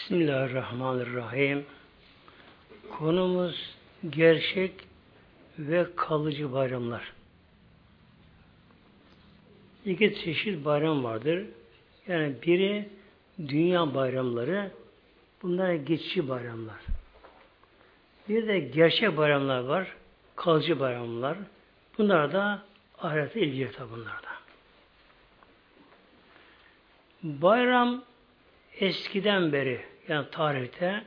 Bismillahirrahmanirrahim. Konumuz gerçek ve kalıcı bayramlar. İki çeşit bayram vardır. Yani biri dünya bayramları, bunlar geçici bayramlar. Bir de gerçek bayramlar var, kalıcı bayramlar. Bunlar da ahirete ilgili tabi bunlar da. Bayram eskiden beri yani tarihte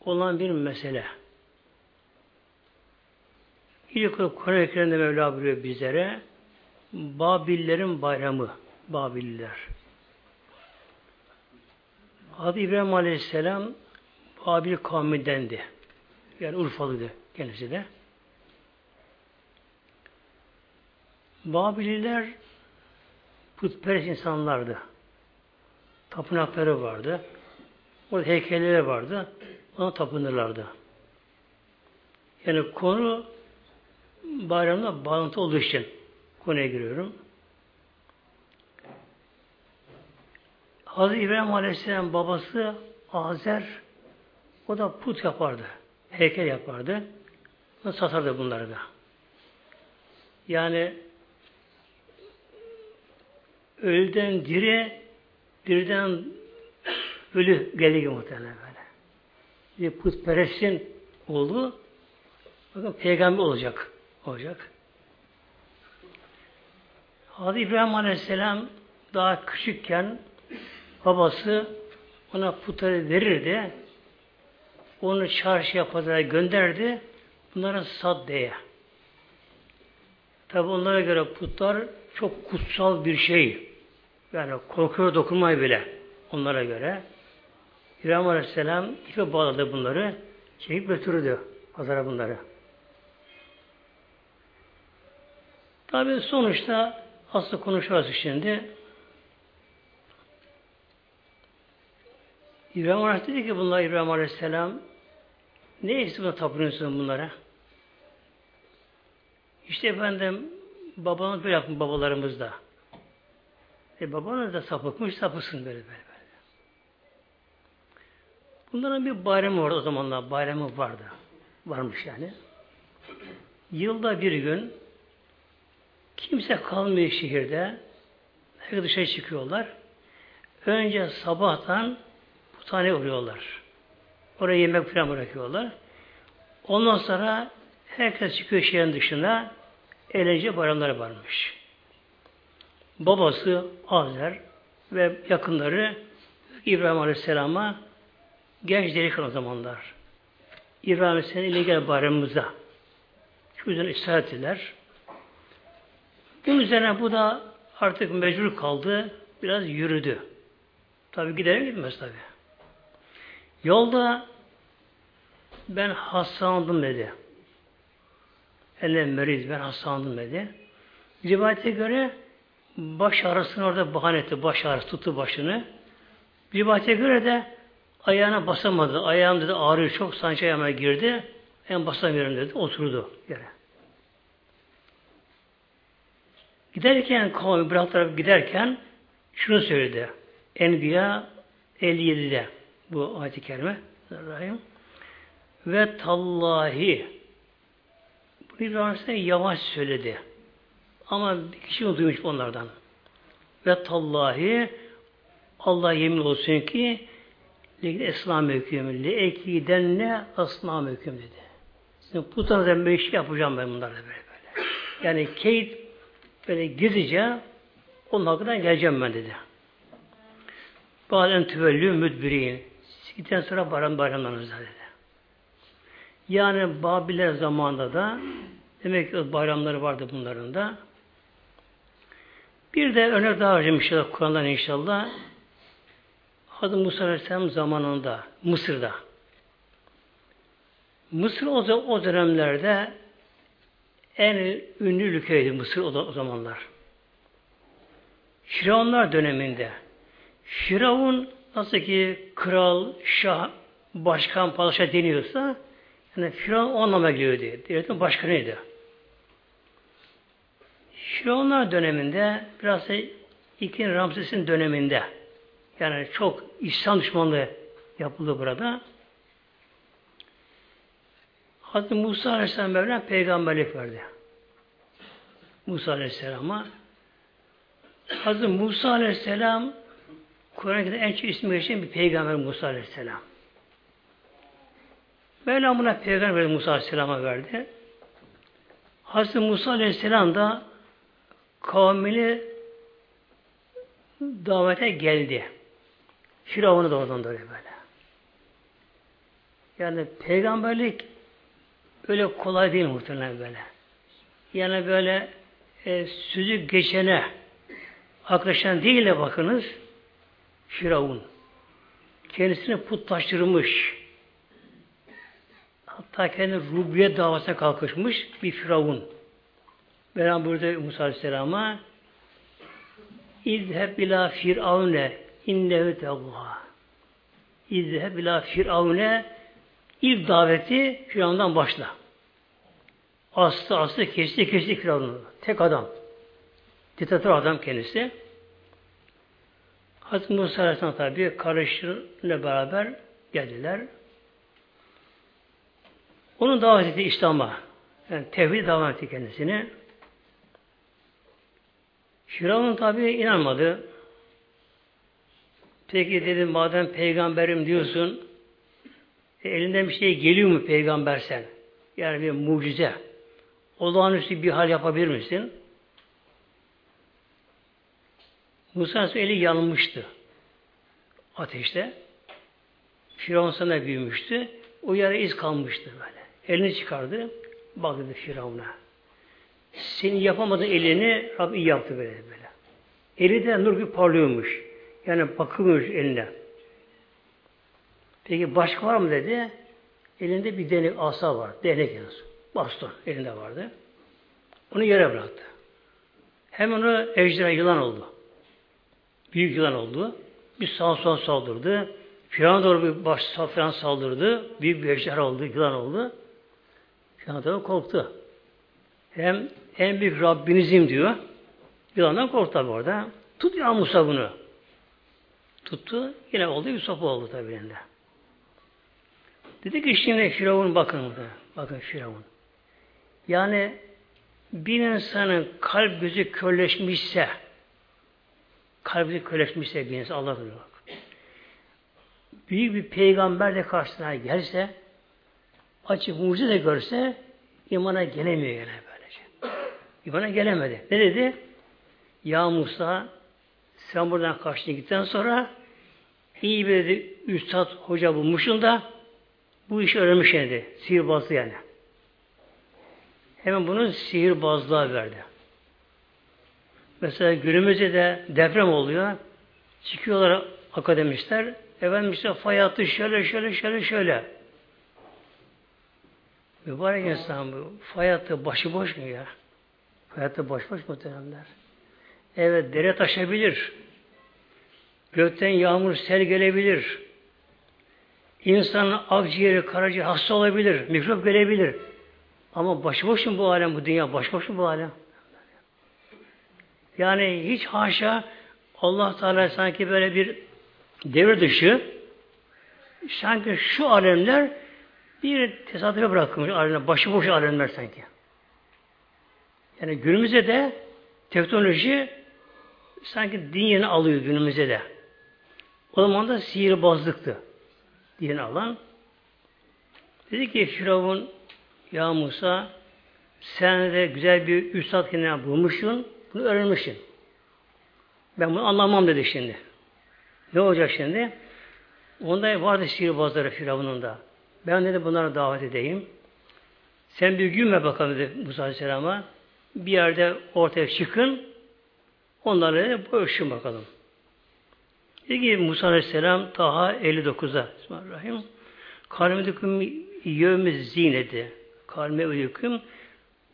olan bir mesele. İlk Kur'an-ı Kerim'de Mevla buyuruyor bizlere Babillerin bayramı. Babiller. Adı İbrahim Aleyhisselam Babil kavmindendi. Yani Urfalıydı kendisi de. Babililer putperest insanlardı. Tapınakları vardı. Orada heykelleri vardı. Ona tapınırlardı. Yani konu bayramla bağlantı olduğu için konuya giriyorum. Hazreti İbrahim Aleyhisselam babası Azer o da put yapardı. Heykel yapardı. Satardı bunları da. Yani ölüden dire, diriden ölü geliyor muhtemelen böyle. Bir putperestin oldu. Bakın peygamber olacak. Olacak. Hazreti İbrahim Aleyhisselam daha küçükken babası ona putları verirdi. Onu çarşıya pazara gönderdi. Bunlara sad diye. Tabi onlara göre putlar çok kutsal bir şey. Yani korkuyor dokunmayı bile onlara göre. İbrahim Aleyhisselam ipe bağladı bunları. Çekip götürdü pazara bunları. Tabi sonuçta asıl konuşuyoruz şimdi. İbrahim Aleyhisselam dedi ki bunlar İbrahim Aleyhisselam ne istiyorsun tapınıyorsun bunlara? İşte efendim babanız böyle yapın babalarımız da. E babanız da sapıkmış sapısın böyle böyle. Bunların bir bayramı vardı o zamanlar. Bayramı vardı. Varmış yani. Yılda bir gün kimse kalmıyor şehirde. Herkes dışarı çıkıyorlar. Önce sabahtan bu tane uğruyorlar. Oraya yemek falan bırakıyorlar. Ondan sonra herkes çıkıyor şehrin dışına. Eğlence bayramları varmış. Babası Azer ve yakınları İbrahim Aleyhisselam'a genç delikanlı zamanlar. İbrahim Aleyhisselam ile gel bayramımıza. Şu yüzden ısrar ettiler. Bunun üzerine bu da artık mecbur kaldı. Biraz yürüdü. Tabi gider gitmez tabi. Yolda ben hastalandım dedi. Elle meriz ben hastalandım dedi. Rivayete göre baş ağrısını orada bahane etti. Baş ağrısı tuttu başını. Rivayete göre de ayağına basamadı. Ayağım dedi ağrıyor çok. Sanki ayağıma girdi. En basamıyorum dedi. Oturdu yere. Giderken kavmi bıraktılar giderken şunu söyledi. Enbiya 57'de bu ayet-i kerime Rahim. Ve tallahi bunu İbrahim yavaş söyledi. Ama bir kişi duymuş onlardan. Ve tallahi Allah yemin olsun ki esnam hüküm, le ekidenne asnam hüküm dedi. Sizin putlarınıza bir şey yapacağım ben bunlarla böyle böyle. Yani keyit böyle gizlice onun hakkında geleceğim ben dedi. Bazen tüvellü müdbirin. Gitten sonra bayram bayramlarınızda dedi. Yani Babiller zamanında da demek ki bayramları vardı bunların da. Bir de örnek daha vereceğim inşallah Kur'an'dan inşallah. Hazreti Musa Aleyhisselam zamanında Mısır'da. Mısır o, dönemlerde en ünlü ülkeydi Mısır o zamanlar. Firavunlar döneminde Firavun nasıl ki kral, şah, başkan, padişah deniyorsa yani Firavun o anlama geliyordu. Devletin başkanıydı. Firavunlar döneminde biraz da İkinci Ramses'in döneminde yani çok İslam düşmanlığı yapıldı burada. Hazreti Musa Aleyhisselam Mevlam peygamberlik verdi. Musa Aleyhisselam'a. Hazreti Musa Aleyhisselam Kur'an'da en çok ismi geçen bir peygamber Musa Aleyhisselam. Mevlam buna peygamber Musa Aleyhisselam'a verdi. Hazreti Musa Aleyhisselam da kavmini davete geldi. Firavun'u da oradan böyle böyle. Yani peygamberlik öyle kolay değil muhtemelen böyle. Yani böyle e, sözü geçene arkadaşlar değil de bakınız Firavun. Kendisini putlaştırmış. Hatta kendi rubiyet davasına kalkışmış bir Firavun. Mevlam burada Musa Aleyhisselam'a İzheb ila firavne innehu tevva. İzheb ila firavne ilk daveti Firavun'dan başla. Astı astı kesti kesti Firavun'u. Tek adam. Diktatör adam kendisi. Hazreti Musa Aleyhisselam tabi kardeşleriyle beraber geldiler. Onun davet etti İslam'a. Yani tevhid davet etti kendisini. Firavun tabi inanmadı. Peki dedim madem peygamberim diyorsun e, elinden bir şey geliyor mu peygamber sen? Yani bir mucize. Olağanüstü bir hal yapabilir misin? Musa eli yanmıştı. Ateşte. Firavun sana büyümüştü. O yara iz kalmıştı böyle. Elini çıkardı. Baktı Firavun'a. Senin yapamadığın elini Rabbim iyi yaptı böyle böyle. Eli de nur gibi parlıyormuş. Yani bakılmış eline. Peki başka var mı dedi. Elinde bir denek asa var. Denek yalnız. Baston elinde vardı. Onu yere bıraktı. Hemen onu ejderha yılan oldu. Büyük yılan oldu. Bir sağ sol saldırdı. Firavun doğru bir baş falan saldırdı. Büyük bir ejderha oldu, yılan oldu. Firavun doğru korktu. Hem en büyük Rabbinizim diyor. Yılandan korktu tabi orada. Tut ya Musa bunu. Tuttu. Yine oldu sopa oldu tabi elinde. Dedi ki şimdi Firavun bakın burada. Bakın Firavun. Yani bir insanın kalp gözü körleşmişse kalbi körleşmişse bir insan Allah diyor. Büyük bir peygamber de karşısına gelse açık mucize de görse imana gelemiyor gene böylece. İmana gelemedi. Ne dedi? Ya Musa sen buradan karşına gittikten sonra iyi bir dedi, üstad hoca bulmuşsun da bu işi öğrenmiş dedi. Sihirbazlı yani. Hemen bunu sihirbazlığa verdi. Mesela günümüzde de deprem oluyor. Çıkıyorlar akademistler. Efendim işte fay hattı şöyle şöyle şöyle şöyle. Mübarek insan bu. Fay hattı başıboş mu ya? Fay hattı boş boş muhteremler. Evet dere taşabilir. Gökten yağmur sel gelebilir. İnsanın akciğeri, karaciğeri hasta olabilir. Mikrop gelebilir. Ama başıboş mu bu alem, bu dünya başıboş mu bu alem? Yani hiç haşa Allah Teala sanki böyle bir devir dışı sanki şu alemler bir tesadüfe bırakılmış alemler, başıboş alemler sanki. Yani günümüzde de teknoloji sanki yerini alıyor günümüzde de. O zaman da sihirbazlıktı din alan. Dedi ki Firavun ya Musa sen de güzel bir üstad kendine bulmuşsun. Bunu öğrenmişsin. Ben bunu anlamam dedi şimdi. Ne olacak şimdi? Onda vardı sihirbazları Firavun'un da. Ben dedi bunlara davet edeyim. Sen bir gülme bakalım dedi Musa Aleyhisselam'a. Bir yerde ortaya çıkın. Onları boğuşun bakalım. Dedi ki Musa Aleyhisselam Taha 59'da Bismillahirrahmanirrahim. Kalmedüküm yevmi zineti. Kalme uyukum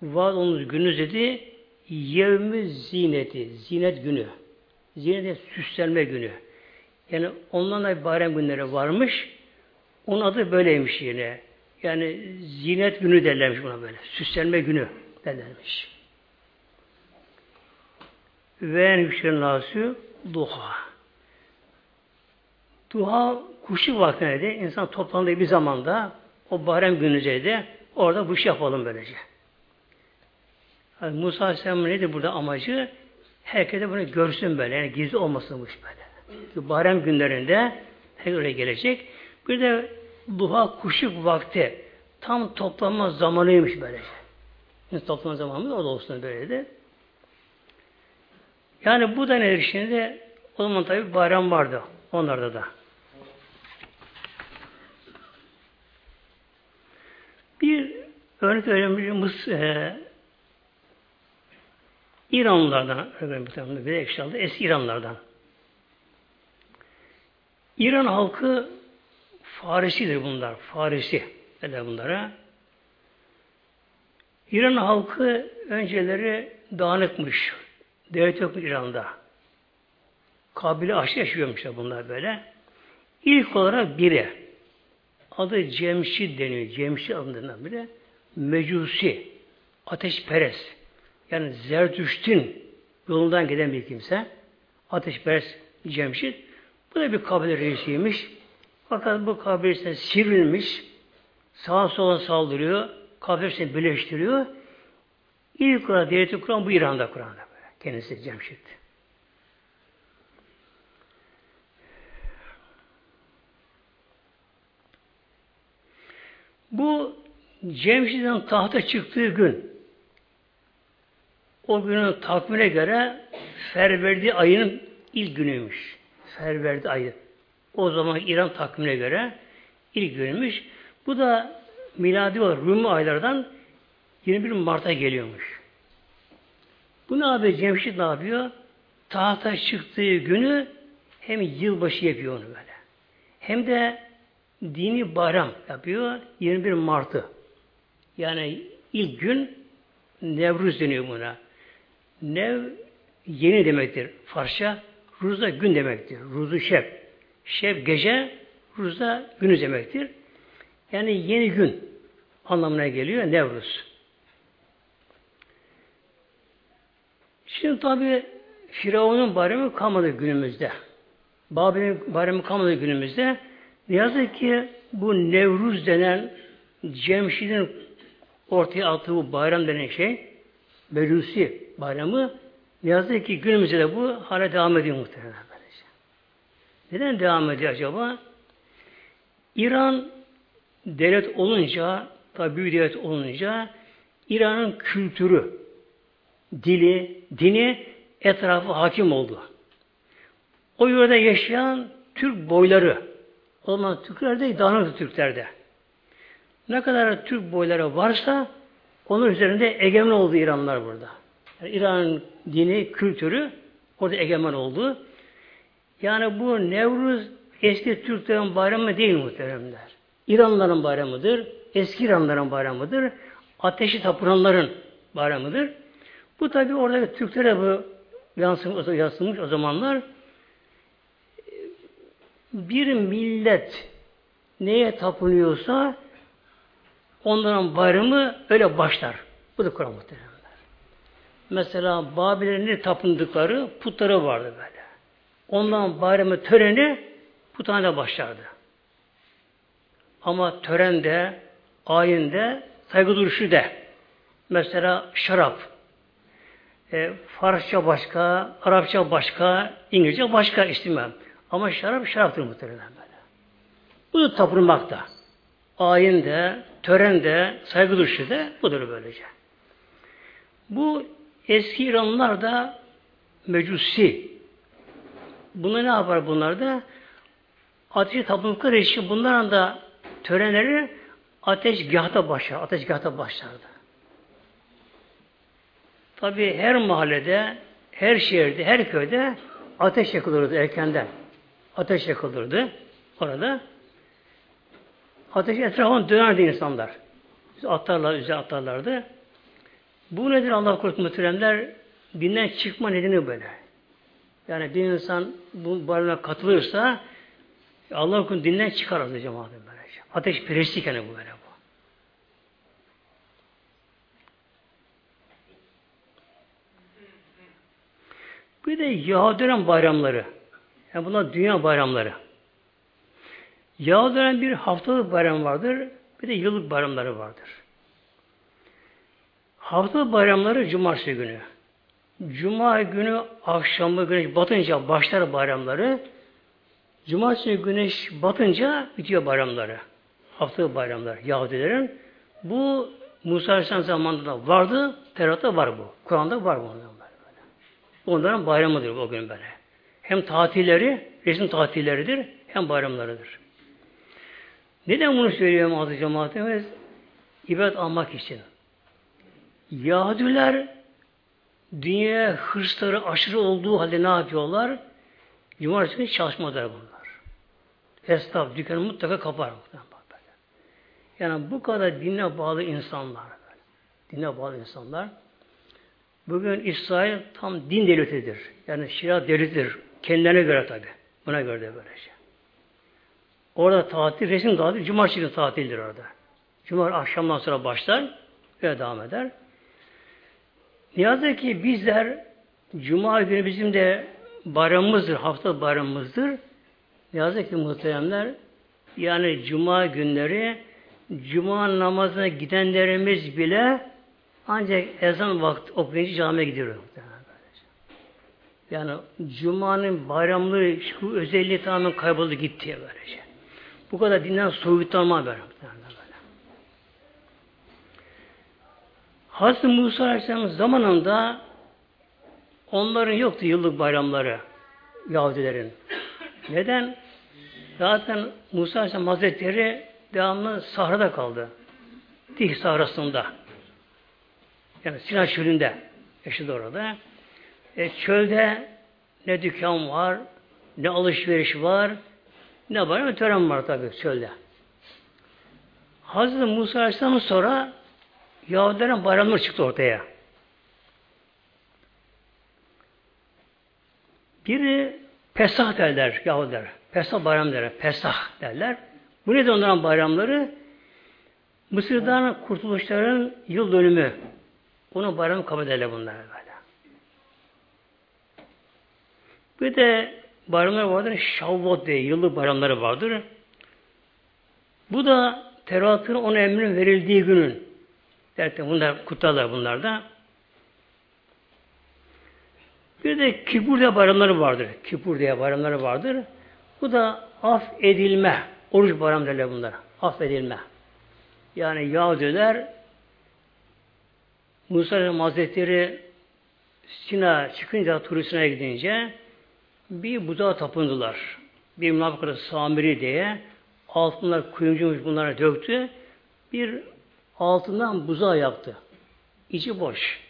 vaad olunuz gününüz dedi yevmi zineti. Zinet günü. Zinet süslenme günü. Yani ondan da bayram günleri varmış. Onun adı böyleymiş yine. Yani zinet günü derlermiş buna böyle. Süslenme günü derlermiş. Ve en nasü duha. Duha kuşluk vaktinde de insan toplandığı bir zamanda o bayram günüce de orada bu iş yapalım böylece. Yani Musa Aleyhisselam'ın neydi burada amacı? Herkes de bunu görsün böyle. Yani gizli olmasın bu iş böyle. Çünkü bayram günlerinde herkes oraya gelecek. Bir de duha kuşluk vakti tam toplanma zamanıymış böylece. Yani toplanma zamanı o da olsun böyle de. Yani bu da nedir şimdi? O zaman tabi bayram vardı. Onlarda da. Bir örnek. Mıs, e, İranlılardan bir de inşallah eski İranlardan. İran halkı Farisidir bunlar. Farisi derler bunlara. İran halkı önceleri dağınıkmış. Devlet yokmuş İran'da. Kabile aşı yaşıyormuşlar bunlar böyle. İlk olarak biri adı Cemşid deniyor. Cemşid adından biri Mecusi ateşperest yani Zerdüşt'ün yolundan giden bir kimse ateşperest Cemşid bu da bir kabile reisiymiş. Fakat bu kabilesine sivrilmiş sağa sola saldırıyor kabilesini birleştiriyor. İlk olarak devleti kuran bu İran'da Kur'an'da. Kendisi Cemşid. Bu Cemşid'in tahta çıktığı gün o günün takvimine göre Ferverdi ayının ilk günüymüş. Ferverdi ayı. O zaman İran takvimine göre ilk günüymüş. Bu da miladi olarak Rumi aylardan 21 Mart'a geliyormuş. Bu ne yapıyor? Cemşit ne yapıyor? Tahta çıktığı günü hem yılbaşı yapıyor onu böyle. Hem de dini bayram yapıyor 21 Mart'ı. Yani ilk gün Nevruz deniyor buna. Nev yeni demektir Farsça. Ruz da gün demektir. Ruzu şep. Şep gece, ruz da günü demektir. Yani yeni gün anlamına geliyor Nevruz. Şimdi tabi Firavun'un baremi kalmadı günümüzde. Babil'in baremi kalmadı günümüzde. Ne yazık ki bu Nevruz denen Cemşid'in ortaya attığı bu bayram denen şey Belusi bayramı ne ki günümüzde de bu hala devam ediyor muhtemelen. Böylece. Neden devam ediyor acaba? İran devlet olunca, tabi büyük devlet olunca İran'ın kültürü, dili, dini etrafı hakim oldu. O yörede yaşayan Türk boyları, o zaman Türklerde dağınık Türklerde. Ne kadar Türk boyları varsa onun üzerinde egemen oldu İranlar burada. Yani İran'ın dini, kültürü orada egemen oldu. Yani bu Nevruz eski Türklerin bayramı değil muhteremler. İranlıların bayramıdır. Eski İranlıların bayramıdır. Ateşi tapınanların bayramıdır. Bu tabi orada Türklere bu yansımış, yansımış o zamanlar. Bir millet neye tapınıyorsa onların bayramı öyle başlar. Bu da Kur'an muhteremler. Mesela Babil'in tapındıkları putları vardı böyle. Ondan bayramı töreni puthanede başlardı. Ama törende, ayinde, saygı duruşu de. Mesela şarap. E, Farsça başka, Arapça başka, İngilizce başka istemem. Ama şarap şaraptır muhtemelen böyle. Bu da tapınmakta. Ayinde, törende, saygı duruşu da budur böylece. Bu eski İranlılar da mecusi. Bunlar ne yapar bunlar da? Ateşi tapındıkları için bunların da törenleri ateşgahta başlar. Ateşgahta başlardı. Tabi her mahallede, her şehirde, her köyde ateş yakılırdı erkenden. Ateş yakılırdı orada. Ateş etrafına dönerdi insanlar. Atlarlar, üzerine atlarlardı. Bu nedir Allah korusun muhteremler? Dinden çıkma nedeni böyle. Yani bir insan bu barına katılırsa Allah korusun dinden çıkar adı cemaatim böylece. Ateş perestlik yani bu böyle bu. Bir de Yahudilerin bayramları. Yani bunlar dünya bayramları. Yahudilerin bir haftalık bayram vardır, bir de yıllık bayramları vardır. Haftalık bayramları cumartesi günü. Cuma günü akşamı güneş batınca başlar bayramları. Cumartesi güneş batınca bitiyor bayramları. Haftalık bayramlar Yahudilerin. Bu Musa Aleyhisselam zamanında vardı. Tevrat'ta var bu. Kur'an'da var bu. Onların, onların bayramıdır o gün böyle. Hem tatilleri, resim tatilleridir, hem bayramlarıdır. Neden bunu söylüyorum adı cemaatimiz? İbadet almak için. Yahudiler dünya hırsları aşırı olduğu halde ne yapıyorlar? Cumartesi günü çalışmadılar bunlar. Esnaf, dükkanı mutlaka kapar. Yani bu kadar dine bağlı insanlar, dine bağlı insanlar, bugün İsrail tam din devletidir. Yani şirat devletidir. Kendilerine göre tabi. Buna göre de böyle şey. Orada tatil, resim tatil, cumartesi tatildir orada. Cuma akşamdan sonra başlar ve devam eder. Ne yazık ki bizler Cuma günü bizim de bayramımızdır, hafta bayramımızdır. Ne yazık ki muhteremler yani Cuma günleri Cuma namazına gidenlerimiz bile ancak ezan vakti okuyunca camiye gidiyor. Yani Cuma'nın bayramlığı, şu özelliği tamamen kayboldu gitti böylece. Bu kadar dinden soğutlanma böyle. Hazreti Musa Aleyhisselam'ın zamanında onların yoktu yıllık bayramları Yahudilerin. Neden? Zaten Musa Aleyhisselam Hazretleri devamlı sahrada kaldı. Dih sahrasında. Yani Sinan çölünde yaşadı orada. E, çölde ne dükkan var, ne alışveriş var, ne var, tören var tabi çölde. Hazreti Musa Aleyhisselam'ın sonra Yahudilerin bayramları çıktı ortaya. Biri Pesah derler Yahudiler. Pesah bayram derler. Pesah derler. Bu nedir onların bayramları? Mısır'dan kurtuluşların yıl dönümü. Onun bayramı kabul ederler bunlar böyle. Bir de bayramlar vardır. Şavvat diye yıllık bayramları vardır. Bu da Tevrat'ın ona emrin verildiği günün Derken bunlar kutlarlar bunlar da. Bir de kipur diye bayramları vardır. Kipur diye bayramları vardır. Bu da af edilme. Oruç bayram derler bunlar. Af edilme. Yani Yahudiler Musa Aleyhisselam Hazretleri Sina çıkınca turistine gidince bir buzağa tapındılar. Bir münafıkları Samiri diye altınlar kuyumcuymuş bunlara döktü. Bir altından buzağı yaptı. İçi boş.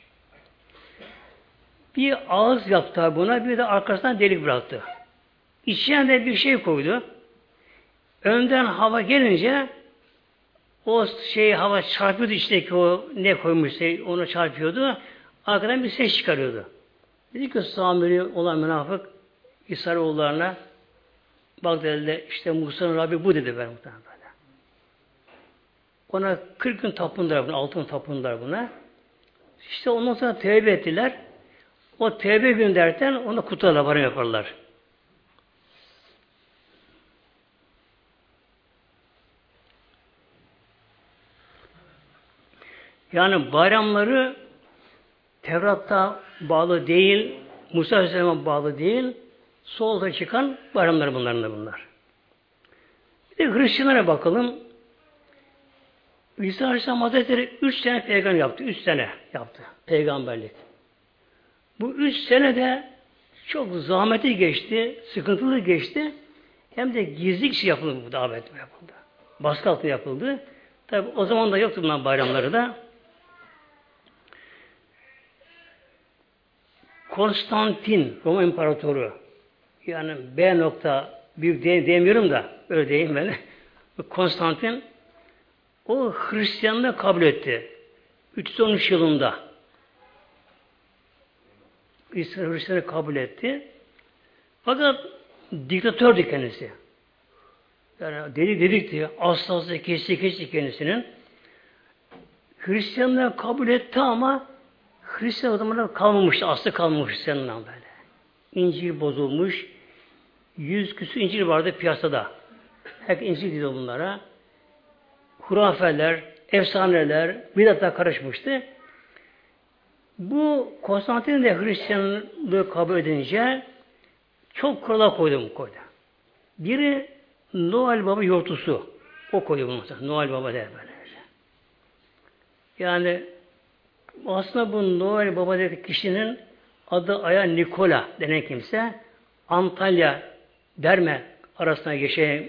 Bir ağız yaptı buna, bir de arkasından delik bıraktı. İçine de bir şey koydu. Önden hava gelince o şey hava çarpıyordu içindeki o ne koymuşsa onu çarpıyordu. Arkadan bir ses çıkarıyordu. Dedi ki Samiri olan münafık İsrailoğullarına bak dediler işte Musa'nın Rabbi bu dedi ben muhtemelen. Ona 40 gün tapındılar buna, altın tapındılar buna. İşte ondan sonra tevbe ettiler. O tevbe gün derken ona kutlarla bayram yaparlar. Yani bayramları Tevrat'ta bağlı değil, Musa Aleyhisselam'a bağlı değil, solda çıkan bayramlar bunların da bunlar. Bir de Hristiyanlara bakalım. İsa Aleyhisselam Hazretleri üç sene peygamber yaptı. Üç sene yaptı peygamberlik. Bu üç sene de çok zahmeti geçti, sıkıntılı geçti. Hem de gizli kişi yapıldı bu davet yapıldı. Baskı altında yapıldı. Tabi o zaman da yoktu bunların bayramları da. Konstantin Roma İmparatoru yani B nokta büyük diyemiyorum da öyle diyeyim ben. Konstantin o Hristiyanlığı kabul etti. 313 yılında Hristiyanlığı kabul etti. Fakat diktatördü kendisi. Yani deli dedikti, asla kesti kesti kendisinin. Hristiyanlığı kabul etti ama Hristiyan adamlar kalmamıştı, aslı kalmamış Hristiyanlığından böyle. İncil bozulmuş, yüz küsur İncil vardı piyasada. Herkes inci diyor bunlara. Hurafeler, efsaneler, bidatlar karışmıştı. Bu Konstantin de Hristiyanlığı kabul edince çok kurala koydu bu koydu. Biri Noel Baba yortusu. O koydu bunu. Noel Baba der böyle. Yani aslında bu Noel Baba dedi kişinin adı Aya Nikola denen kimse Antalya Derme arasında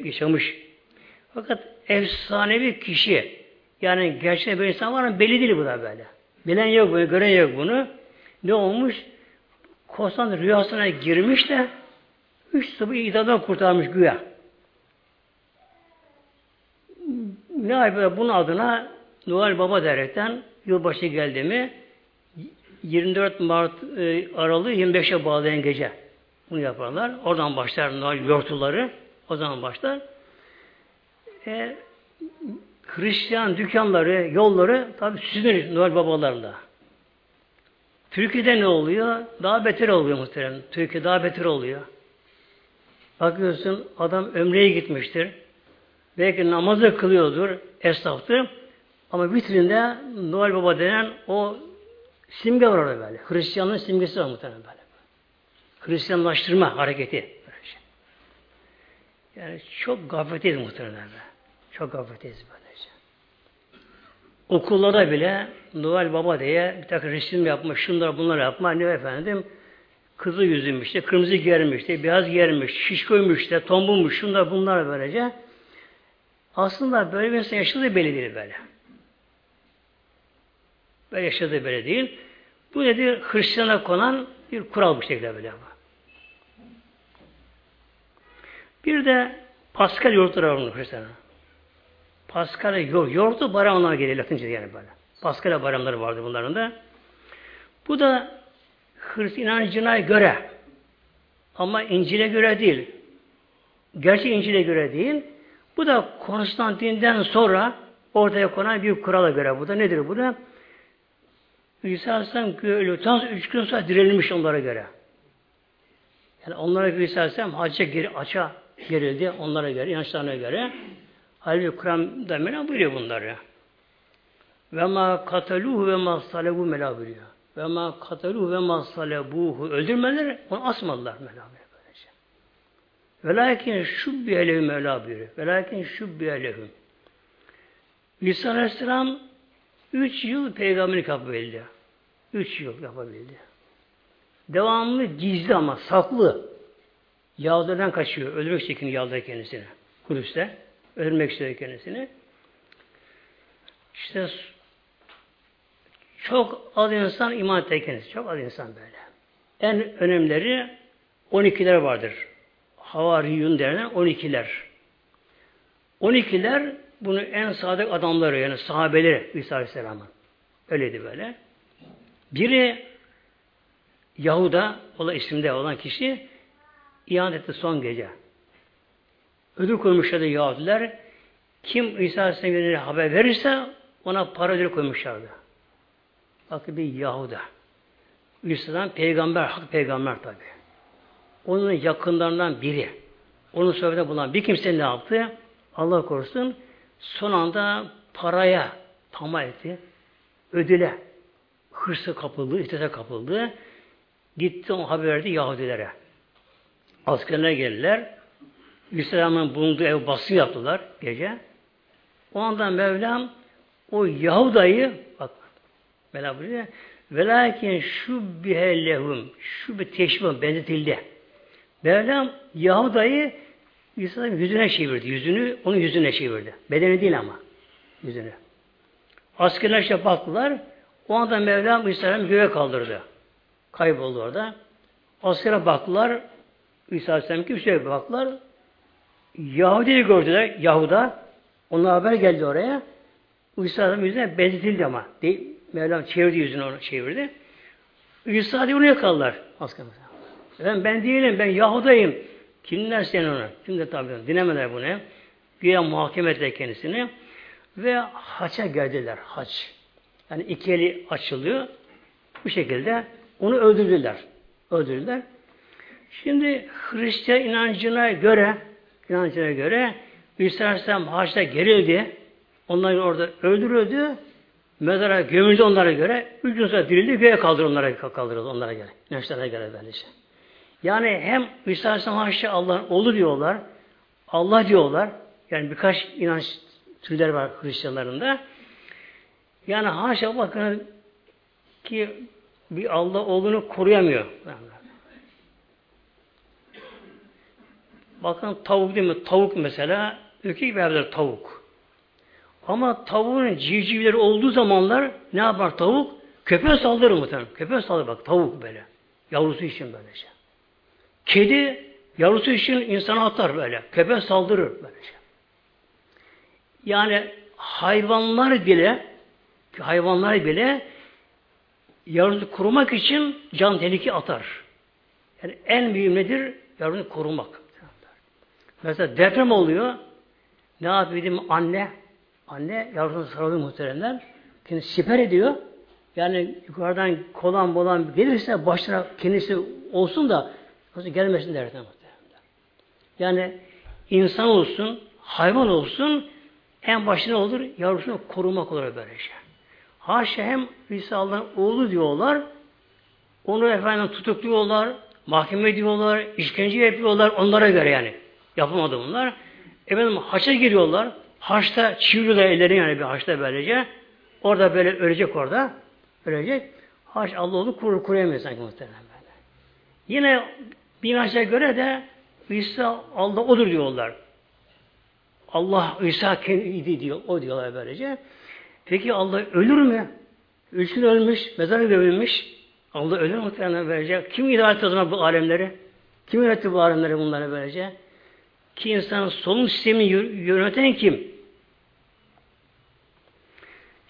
yaşamış. Fakat efsanevi kişi yani gerçekten bir insan var mı belli değil bu da böyle. Bilen yok bunu, gören yok bunu. Ne olmuş? Konstantin rüyasına girmiş de üç sıvı idamdan kurtarmış güya. Ne yapıyor? Bunun adına Noel Baba derekten yılbaşı geldi mi 24 Mart e, aralığı 25'e bağlayan gece bunu yaparlar. Oradan başlar Noel yortuları. O zaman başlar. E, Hristiyan dükkanları, yolları tabi süslenir Noel babalarla. Türkiye'de ne oluyor? Daha beter oluyor muhterem. Türkiye daha beter oluyor. Bakıyorsun adam ömreye gitmiştir. Belki namazı kılıyordur, esnaftır. Ama vitrinde Noel Baba denen o simge var orada böyle. Hristiyanlığın simgesi var muhtemelen böyle. Hristiyanlaştırma hareketi. Yani çok gafletiz muhtemelen. Çok gafletiz böylece. Okullarda bile Noel Baba diye bir takım resim yapma, şunlar bunlar yapma. Ne efendim? Kızı yüzünmüş kırmızı giyermiş de, beyaz giyermiş, şiş koymuş de, tombulmuş, şunlar bunlar böylece. Aslında böyle bir insan yaşadığı belli değil böyle. Böyle yaşadığı böyle değil. Bu nedir? Hristiyan'a konan bir kural bu şekilde böyle Bir de Pascal yoğurtları var bunun Hristiyan'a. Pascal yoğurt, yoğurtu baramlar geliyor Latince yani böyle. Pascal baramları vardı bunların da. Bu da Hristiyan inancına göre ama İncil'e göre değil. Gerçi İncil'e göre değil. Bu da Konstantin'den sonra ortaya konan bir kurala göre bu da nedir bu da? İsa Aleyhisselam öldükten üç gün sonra dirilmiş onlara göre. Yani onlara göre İsa Aleyhisselam hacca geri, aç'a gerildi onlara göre, inançlarına göre. Halbuki Kur'an'da Mevla buyuruyor bunları. Ve ma kataluhu ve ma salebu Mevla buyuruyor. Ve ma kataluhu ve ma salebuhu. Öldürmeler, onu asmadılar Mevla buyuruyor. Ve lakin şubbiye lehum Mevla buyuruyor. Ve lakin şubbiye lehum. İsa Aleyhisselam üç yıl peygamberlik yapabildi. Üç yıl yapabildi. Devamlı gizli ama saklı. Yahudilerden kaçıyor. Öldürmek istiyor Yahudiler kendisini. Kudüs'te. Öldürmek istiyor kendisini. İşte çok az insan iman etti kendisi. Çok az insan böyle. En önemlileri 12'ler vardır. Havariyun denen 12'ler. 12'ler bunu en sadık adamları yani sahabeleri İsa Aleyhisselam'ın. Öyleydi böyle. Biri Yahuda, ola isimde olan kişi ihanet etti son gece. Ödül koymuşlardı Yahudiler. Kim İsa Aleyhisselam'ın haber verirse ona para ödül koymuşlardı. Bakın bir Yahuda. İsa'dan peygamber, hak peygamber tabi. Onun yakınlarından biri. Onun sohbetinde bulunan bir kimse ne yaptı? Allah korusun son anda paraya tamah etti. Ödüle hırsı kapıldı, ihtiyata kapıldı. Gitti o haber verdi Yahudilere. Askerler geldiler. İslam'ın bulunduğu ev baskı yaptılar gece. O anda Mevlam o Yahuda'yı bak Mevlam buyuruyor velakin şu bihellehum şu bir teşbih benzetildi. Mevlam Yahuda'yı İsa'nın yüzüne çevirdi. Yüzünü onun yüzüne çevirdi. Bedeni değil ama. Yüzünü. Askerler işte baktılar. O anda Mevlam İsa'nın göğe kaldırdı. Kayboldu orada. Askere baktılar. İsa Aleyhisselam kimseye baktılar. Yahudi'yi gördüler. Yahuda. Ona haber geldi oraya. İsa Aleyhisselam yüzüne benzetildi ama. Değil. Mevlam çevirdi yüzünü onu çevirdi. İsa diye onu yakaladılar. Ben, ben değilim. Ben Yahudayım. Kimler sen onu? Kim de tabi dinlemediler bunu. Güya muhakeme ettiler kendisini. Ve haça geldiler. Haç. Yani iki eli açılıyor. Bu şekilde onu öldürdüler. Öldürdüler. Şimdi Hristiyan inancına göre inancına göre İsa Aleyhisselam haçta gerildi. Onları orada öldürüldü. Mezara gömüldü onlara göre. Üç gün sonra dirildi. Göğe kaldırıldı onlara, kaldırıldı onlara göre. Neşterine göre böylece. Yani hem İsa Aleyhisselam haşa Allah'ın oğlu diyorlar. Allah diyorlar. Yani birkaç inanç türleri var Hristiyanlarında. Yani haşa bakın ki bir Allah oğlunu koruyamıyor. Bakın tavuk değil mi? Tavuk mesela ökü beraber tavuk. Ama tavuğun civcivleri olduğu zamanlar ne yapar tavuk? Köpeğe saldırır muhtemelen. Köpeğe saldırır bak tavuk böyle. Yavrusu için böylece. Kedi yavrusu için insana atar böyle. Köpeğe saldırır böylece. Yani hayvanlar bile hayvanlar bile yavrusu korumak için can tehlike atar. Yani en büyük nedir? Yavrunu korumak. Mesela deprem oluyor. Ne yapıyor anne? Anne yavrusunu sarılıyor muhteremler. Kendisi siper ediyor. Yani yukarıdan kolan bolan gelirse başına kendisi olsun da gelmesin derler muhteremler. Yani insan olsun, hayvan olsun en başına olur yavrusunu korumak olur böylece. Haşa hem İsa oğlu diyorlar. Onu efendim tutukluyorlar, mahkeme ediyorlar, işkence yapıyorlar onlara göre yani. Yapamadı bunlar. Efendim haça giriyorlar. Haçta çiviriyorlar ellerini yani bir haçta böylece. Orada böyle ölecek orada. Ölecek. Haç Allah onu kurur kuruyamıyor sanki muhtemelen böyle. Yine bir göre de İsa Allah odur diyorlar. Allah İsa kendi diyor. O diyorlar böylece. Peki Allah ölür mü? Gün ölmüş, mezara gömülmüş. Allah ölür muhtemelen böylece. Kim idare o zaman bu alemleri? Kim yönetti bu alemleri bunları böylece? Ki insanın solunum sistemini yöneten kim?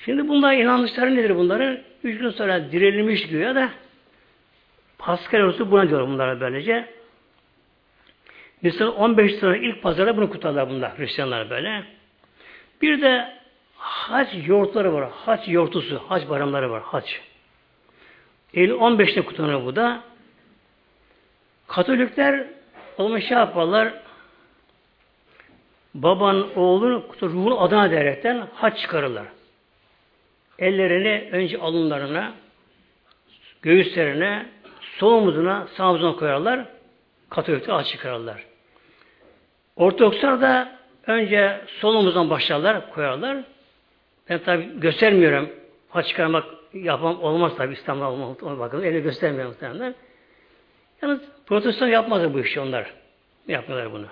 Şimdi bunlar inanmışları nedir bunların? Üç gün sonra dirilmiş güya da Pascal olsun buna diyor bunlara böylece. Mesela 15 sonra ilk pazarda bunu kutlarlar bunlar Hristiyanlar böyle. Bir de hac yoğurtları var. Hac yoğurtusu, hac bayramları var. Hac. Eylül 15'te kutlanıyor bu da. Katolikler olmuş şey yaparlar baban oğlun ruhun adına derekten haç çıkarırlar. Ellerini önce alınlarına, göğüslerine, sol omuzuna, koyarlar. Katolikler haç çıkarırlar. Ortodokslar da önce sol omuzdan başlarlar, koyarlar. Ben tabi göstermiyorum. Haç çıkarmak yapmam olmaz tabi İslam'da olmaz. Bakın eli göstermiyorum muhtemelen. Yalnız protestan yapmaz bu işi onlar. Yapmıyorlar bunu.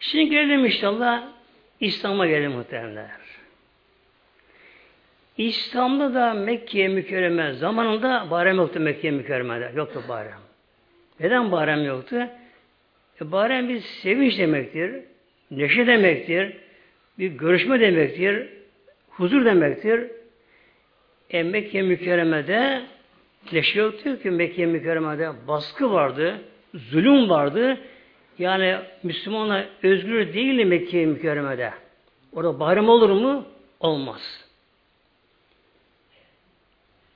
Şimdi gelelim inşallah İslam'a gelelim muhtemelenler. İslam'da da Mekke mükerreme zamanında barem yoktu Mekke mükerremede. Yoktu barem. Neden barem yoktu? E, barem bir sevinç demektir. Neşe demektir. Bir görüşme demektir. Huzur demektir. E, Mekke mükerremede neşe yoktu ki Mekke mükerremede baskı vardı. Zulüm vardı. Yani Müslümanlar özgür değil Mekke mükerremede. Orada bayram olur mu? Olmaz.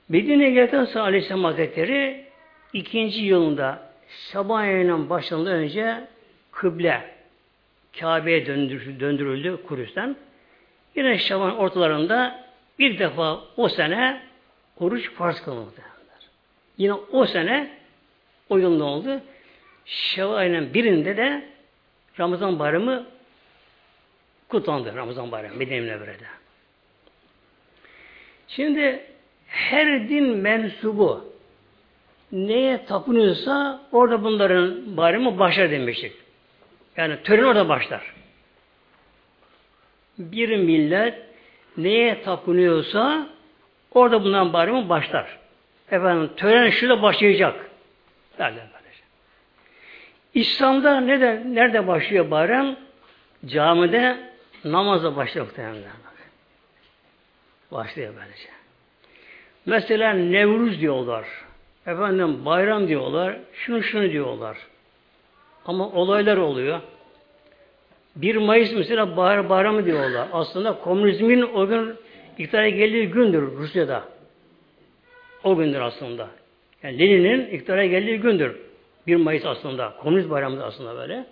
Medine'ye geldikten sonra Aleyhisselam Hazretleri ikinci yılında Şaban ayının başından önce kıble Kabe'ye döndürüldü, döndürüldü Kudüs'ten. Yine Şaban ortalarında bir defa o sene oruç farz kılındı. Yine o sene o yılda oldu. Şevval ayının birinde de Ramazan bayramı kutlandı. Ramazan bayramı Medine Münevvere'de. Şimdi her din mensubu neye tapınıyorsa orada bunların bayramı başlar demiştik. Yani tören orada başlar. Bir millet neye tapınıyorsa orada bundan bayramı başlar. Efendim tören şurada başlayacak. Derler. İslam'da nerede, nerede başlıyor bayram? Camide namaza başlıyor muhtemelen. Başlıyor böylece. Mesela Nevruz diyorlar. Efendim bayram diyorlar. Şunu şunu diyorlar. Ama olaylar oluyor. 1 Mayıs mesela bahar bayramı diyorlar. Aslında komünizmin o gün iktidara geldiği gündür Rusya'da. O gündür aslında. Yani Lenin'in iktidara geldiği gündür. 1 Mayıs aslında. Komünist bayramı aslında böyle.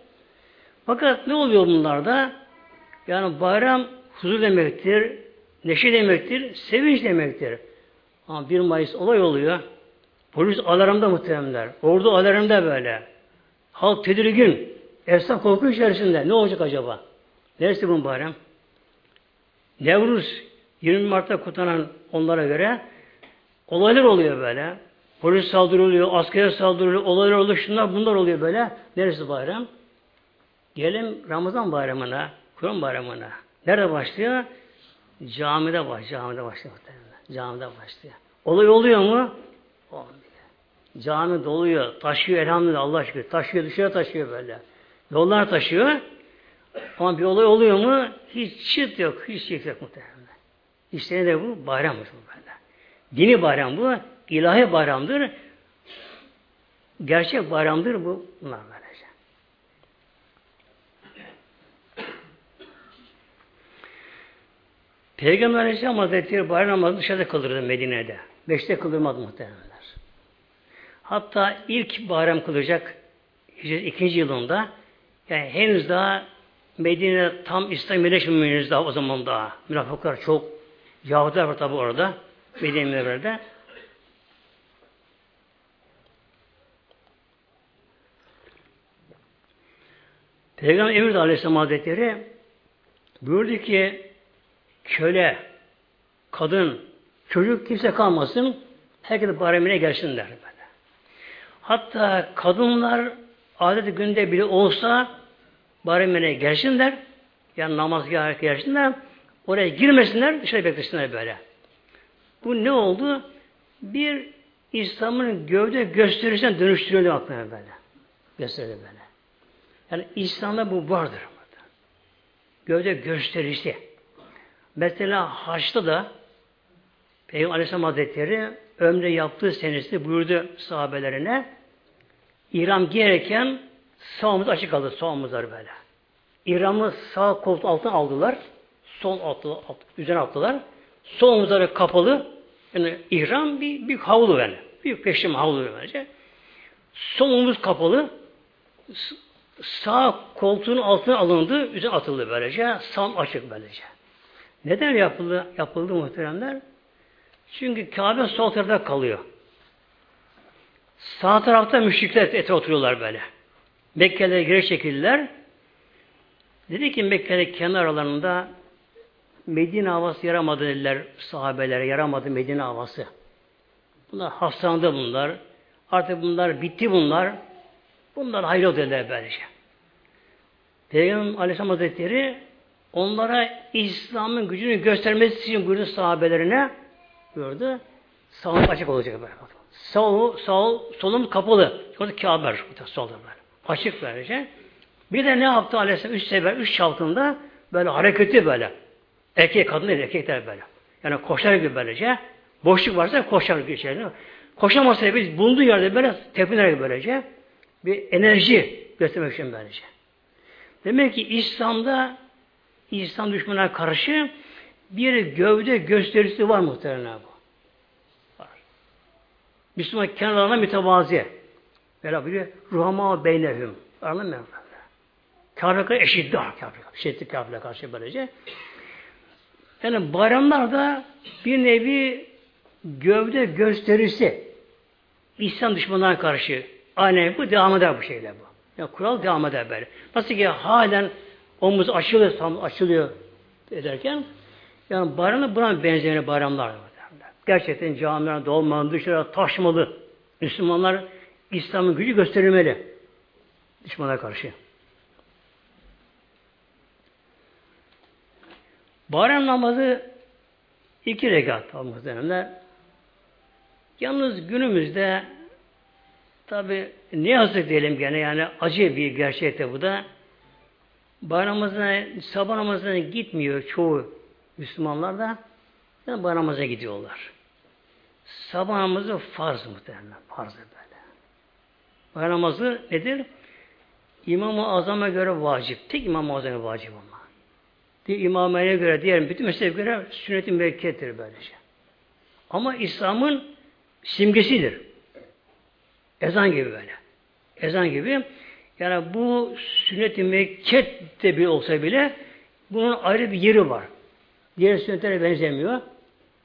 Fakat ne oluyor bunlarda? Yani bayram huzur demektir, neşe demektir, sevinç demektir. Ama 1 Mayıs olay oluyor. Polis alarmda muhteremler. Ordu alarmda böyle. Halk tedirgin. Esnaf korku içerisinde. Ne olacak acaba? Neresi bu bayram? Nevruz 20 Mart'ta kutlanan onlara göre olaylar oluyor böyle. Polis saldırılıyor, askere saldırılıyor, olaylar oluyor, şunlar bunlar oluyor böyle. Neresi bayram? Gelin Ramazan bayramına, Kur'an bayramına. Nerede başlıyor? Camide baş, camide başlıyor. Camide başlıyor. Olay oluyor mu? Olmuyor. Cami doluyor, taşıyor elhamdülillah Allah şükür. Taşıyor, dışarı taşıyor böyle. Yollar taşıyor. Ama bir olay oluyor mu? Hiç çıt yok, hiç çıt yok muhtemelen. İşte de bu bayram bu böyle. Dini bayram bu, ilahi bayramdır. Gerçek bayramdır bu. Bunlar böylece. Peygamber Aleyhisselam Hazretleri bayram namazını dışarıda kıldırdı Medine'de. Beşte kıldırmadı muhtemelenler. Hatta ilk bayram kılacak ikinci yılında yani henüz daha Medine tam İslam yerleşmemiş daha o zaman daha. Münafıklar çok. Yahudiler var tabi orada. Medine Peygamber Emir Aleyhisselam Hazretleri buyurdu ki köle, kadın, çocuk kimse kalmasın herkes baremine gelsinler. Böyle. Hatta kadınlar adet günde bile olsa baremine gelsinler yani namaz gelsinler oraya girmesinler dışarı beklesinler böyle. Bu ne oldu? Bir İslam'ın gövde gösterisine dönüştürüldü aklına böyle. Gösterildi böyle. Yani İslam'da bu vardır. Gövde gösterisi. Mesela Haç'ta da Peygamber Aleyhisselam Hazretleri ömre yaptığı senesi buyurdu sahabelerine İram giyerken sağ omuz açık kaldı. Sağ omuzları böyle. İram'ı sağ koltuğu altına aldılar. Sol altı, alt, üzerine attılar. Sol omuzları kapalı. Yani ihram bir büyük havlu yani. Büyük peşim havlu bence. Sol omuz kapalı. Sağ koltuğun altına alındı. Üzerine atıldı böylece. Sağ açık böylece. Neden yapıldı, yapıldı muhteremler? Çünkü Kabe sol tarafta kalıyor. Sağ tarafta müşrikler ete oturuyorlar böyle. Mekke'de geri çekildiler. Dedi ki Mekke'de kenar aralarında Medine havası yaramadı dediler sahabelere. Yaramadı Medine havası. Bunlar hastalandı bunlar. Artık bunlar bitti bunlar. Bunlar hayır dediler böylece. Peygamber Aleyhisselam Hazretleri onlara İslam'ın gücünü göstermesi için buyurdu sahabelerine buyurdu. Sağım açık olacak böyle. Sağ, sağ, solum kapalı. Orada Kabe solda böyle. Açık böylece. Bir de ne yaptı Aleyhisselam? Üç sefer, üç çaltında böyle hareketi böyle. Erkek kadın değil, erkekler böyle. Yani koşar gibi böylece. Boşluk varsa koşar gibi içeride. Koşamazsa biz bulunduğu yerde böyle tepiner böylece. Bir enerji göstermek için böylece. Demek ki İslam'da İslam düşmanına karşı bir gövde gösterisi var muhtemelen bu. Var. Müslüman kenarlarına mütevazi. Böyle buyuruyor. Ruhama beynehüm. Anladın mı? Kâfirler eşitler. Kâfirler. Şiddetli kâfirler karşı böylece. Yani bayramlar bir nevi gövde gösterisi İslam düşmanlarına karşı aynen bu devam eder bu şeyle bu. Yani kural devam eder böyle. Nasıl ki halen omuz açılıyor, tam açılıyor ederken yani bayramda buna benzeyen bayramlar. Gerçekten camiler dolmalı, dışarı taşmalı. Müslümanlar İslam'ın gücü gösterilmeli. Düşmana karşı. Bayram namazı iki rekat muhtemelenler. Yalnız günümüzde tabi ne yazık diyelim gene yani acı bir gerçekte bu da bayram sabah namazına gitmiyor çoğu Müslümanlar da yani bayram gidiyorlar. Sabah namazı farz muhtemelen. Farz böyle. Bayram nedir? İmam-ı Azam'a göre vacip. Tek İmam-ı Azam'a vacip ama. Diye imameye göre, diğer bütün meseleye göre sünnet-i böylece. Ama İslam'ın simgesidir. Ezan gibi böyle. Ezan gibi. Yani bu sünnet-i Mekke'de bir olsa bile bunun ayrı bir yeri var. Diğer sünnetlere benzemiyor.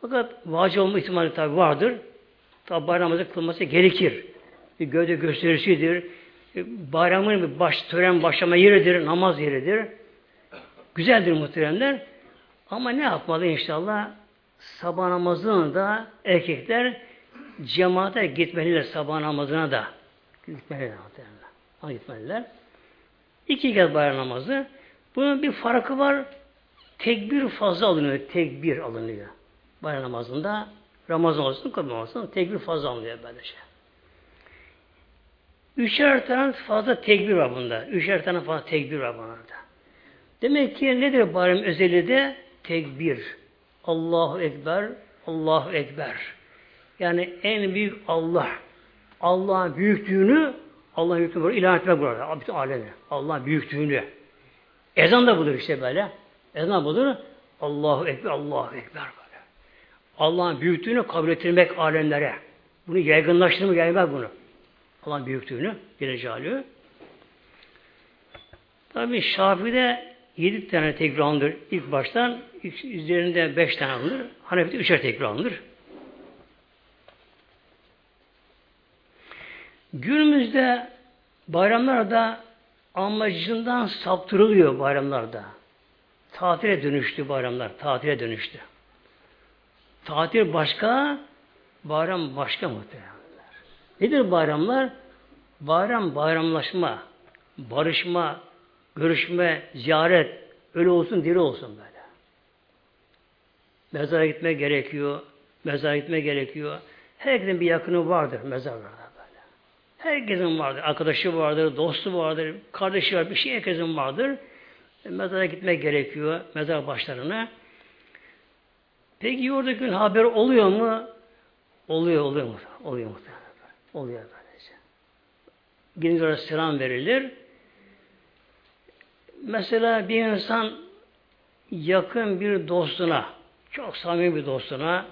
Fakat vacip olma ihtimali tabi vardır. Tabi bayram namazı kılması gerekir. Bir gövde gösterisidir. E, bayramın bir baş, tören başlama yeridir, namaz yeridir. Güzeldir muhteremler. Ama ne yapmalı inşallah? Sabah namazını da erkekler cemaate gitmeliler sabah namazına da. Gitmeliler muhteremler. Gitmeliler. İki kez bayram namazı. Bunun bir farkı var. Tekbir fazla alınıyor. Tekbir alınıyor. Bayram namazında Ramazan olsun, kabul olsun. Tekbir fazla alınıyor böyle şey. Üçer tane fazla tekbir var bunda. Üçer tane fazla tekbir var bunlarda. Demek ki nedir bayram özelliği de? Tekbir. Allahu Ekber, Allahu Ekber. Yani en büyük Allah. Allah'ın büyüklüğünü Allah'ın büyüklüğünü burada ilan etmek burada. Bütün alemi. Allah'ın büyüklüğünü. Ezan da budur işte böyle. Ezan budur. Allahu Ekber, Allahu Ekber böyle. Allah'ın büyüklüğünü kabul ettirmek alemlere. Bunu yaygınlaştırmak, yaymak bunu. Allah'ın büyüklüğünü, Celle Tabi Şafii'de yedi tane tekrar ilk baştan. Üzerinde beş tane alınır. Hanefi'de üçer tekrar. Günümüzde bayramlarda amacından saptırılıyor bayramlarda. Tatile dönüştü bayramlar. Tatile dönüştü. Tatil başka, bayram başka muhtemelen. Nedir bayramlar? Bayram bayramlaşma, barışma, görüşme, ziyaret, öyle olsun, diri olsun böyle. Mezara gitme gerekiyor, mezara gitme gerekiyor. Herkesin bir yakını vardır mezarlarda. Herkesin vardır, arkadaşı vardır, dostu vardır, kardeşi var, bir şey herkesin vardır. E, mezara gitmek gerekiyor, mezar başlarına. Peki orada gün haber oluyor mu? Oluyor, oluyor mu? Oluyor mu? Oluyor böylece. Gidince orada selam verilir. Mesela bir insan yakın bir dostuna, çok samimi bir dostuna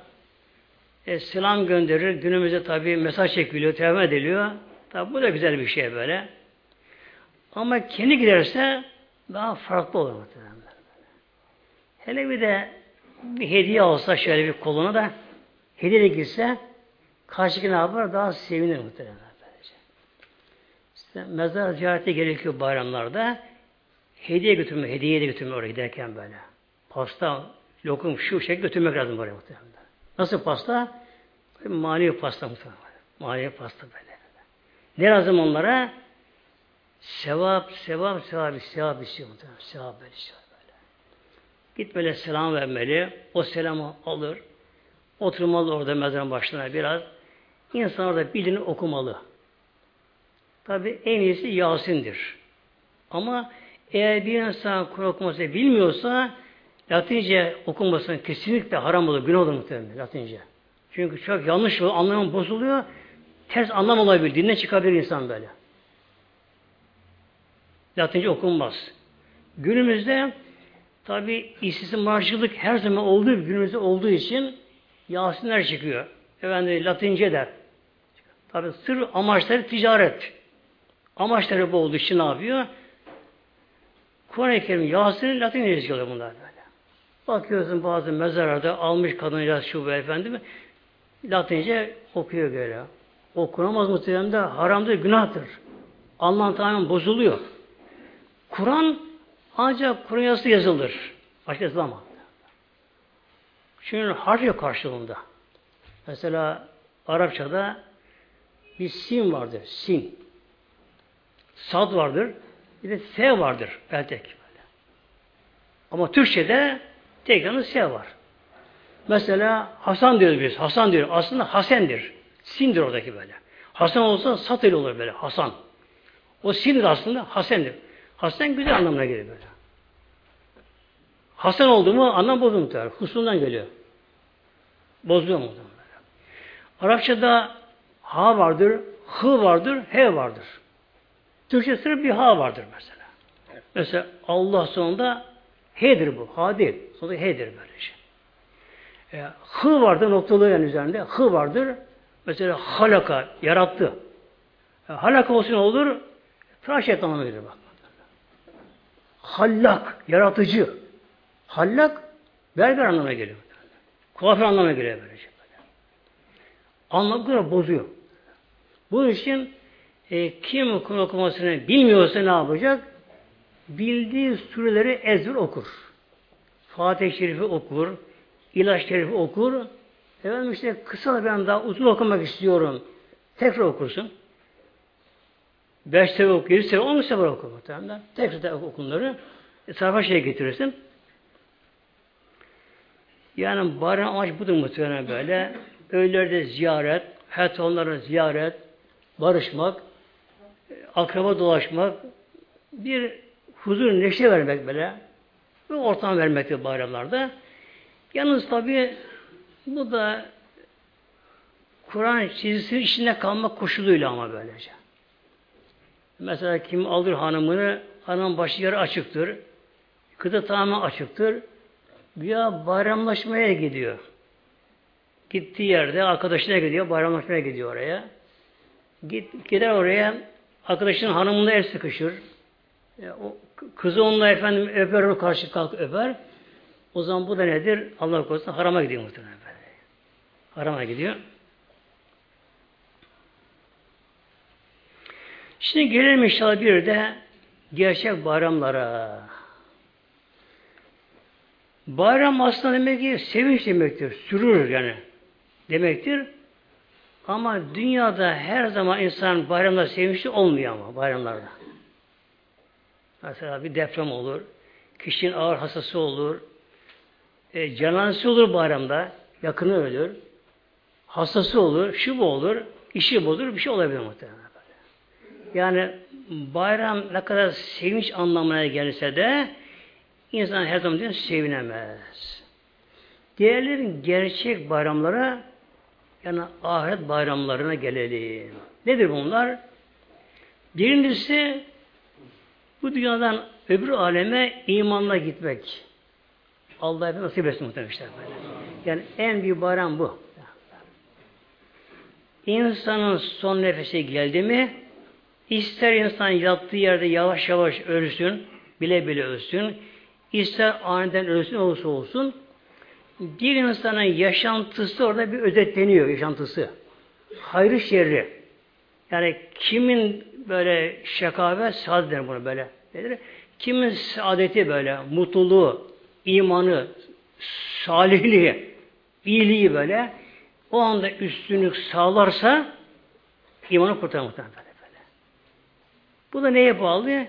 e, selam gönderir. Günümüzde tabi mesaj çekiliyor, telefon ediliyor. Tabi bu da güzel bir şey böyle. Ama kendi giderse daha farklı olur muhtemelen. Hele bir de bir hediye olsa şöyle bir koluna da hediye de gitse karşıki ne yapar? Daha sevinir muhtemelen. İşte mezar ziyarete gerekiyor bayramlarda. Hediye götürme, hediye de götürme oraya giderken böyle. Pasta, lokum, şu şey götürmek lazım oraya muhtemelen. Nasıl pasta? Manevi pasta muhtemelen. Manevi pasta böyle. Ne lazım onlara? Sevap, sevap, sevap, sevap istiyor muhtemelen. Sevap böyle istiyor böyle. Git böyle selam vermeli. O selamı alır. Oturmalı orada mezarın başına biraz. İnsan orada bildiğini okumalı. Tabi en iyisi Yasin'dir. Ama eğer bir insan Kur'an okuması bilmiyorsa Latince okunmasının kesinlikle haram olur, günah olur muhtemelen Latince. Çünkü çok yanlış olur, anlamı bozuluyor. Ters anlam olabilir, dinden çıkabilir insan böyle. Latince okunmaz. Günümüzde tabi istismarcılık her zaman olduğu günümüzde olduğu için Yasinler çıkıyor. Efendim Latince der. Tabi sır amaçları ticaret. Amaçları bu olduğu için ne yapıyor? Kur'an-ı Kerim Yasin'in Latince yazıyorlar bunlar böyle. Bakıyorsun bazı mezarlarda almış kadıncağız şu beyefendi mi? Latince okuyor böyle. Okunamaz muhtemelen haramdır, günahtır. Anlam tamamen bozuluyor. Kur'an ancak Kur'an yazısı yazılır. Başka yazılamaz. Çünkü harf yok karşılığında. Mesela Arapçada bir sin vardır. Sin. Sad vardır. Bir de S vardır. Böyle. Ama Türkçe'de tek yanı S var. Mesela Hasan diyoruz biz. Hasan diyor. Aslında Hasen'dir. Sindir oradaki böyle. Hasan olsa sat olur böyle. Hasan. O sindir aslında Hasen'dir. Hasen güzel anlamına gelir böyle. Hasan oldu mu anlam muhtemelen. Husundan geliyor. Bozuyor mu? Arapçada ha vardır, hı vardır, he vardır. Türkçe sırf bir ha vardır mesela. Mesela Allah sonunda he'dir bu. Ha değil. Sonunda he'dir böylece. E, hı vardır noktalı yani üzerinde. Hı vardır. Mesela halaka, yarattı. E, halaka olsun olur Tıraş et anlamına bak. Hallak, yaratıcı. Hallak, berber anlamına geliyor. Kuaför anlamına geliyor böylece. Anlamı bozuyor. Bu için e, kim Kur'an okumasını bilmiyorsa ne yapacak? Bildiği sureleri ezber okur. Fatih-i Şerif'i okur, İlaç Şerif'i okur. Efendim işte kısa ben daha uzun okumak istiyorum. Tekrar okursun. Beş sefer oku, yedi sefer, on sefer oku muhtemelen. Tekrar okunları. E, tarafa şey getirirsin. Yani bayram amaç budur muhtemelen böyle. Öğlerde ziyaret, hayat onlara ziyaret, barışmak, akraba dolaşmak, bir huzur, neşe vermek böyle. Ve ortam vermektir bayramlarda. Yalnız tabi bu da Kur'an çizgisinin içinde kalmak koşuluyla ama böylece. Mesela kim alır hanımını, hanım başı yarı açıktır. Kıda tamamen açıktır. Ya bayramlaşmaya gidiyor. Gittiği yerde arkadaşına gidiyor, bayramlaşmaya gidiyor oraya. Git, gider oraya, arkadaşının hanımında el sıkışır. E, o kızı onunla efendim öper, karşı kalk öper. O zaman bu da nedir? Allah korusun harama gidiyor muhtemelen. Harama gidiyor. Şimdi gelelim inşallah bir de gerçek bayramlara. Bayram aslında demek ki sevinç demektir. Sürür yani demektir. Ama dünyada her zaman insan bayramda sevinçli olmuyor ama bayramlarda. Mesela bir deprem olur, kişinin ağır hastası olur, e, canansı olur bayramda, yakını ölür, hastası olur, şu bu olur, işi bozulur, bir şey olabilir muhtemelen. Yani bayram ne kadar sevinç anlamına gelirse de insan her zaman sevinemez. Diğerlerin gerçek bayramlara yani ahiret bayramlarına gelelim. Nedir bunlar? Birincisi bu dünyadan öbür aleme imanla gitmek. Allah hep nasip etsin muhtemelen. Yani en büyük bayram bu. İnsanın son nefesi geldi mi ister insan yattığı yerde yavaş yavaş ölsün, bile bile ölsün, ister aniden ölsün olursa olsun bir insanın yaşantısı orada bir özetleniyor yaşantısı. Hayrı şerri. Yani kimin böyle şakavet saadet denir bunu böyle. Nedir? Kimin saadeti böyle, mutluluğu, imanı, salihliği, iyiliği böyle o anda üstünlük sağlarsa imanı kurtarır muhtemelen. Bu da neye bağlı?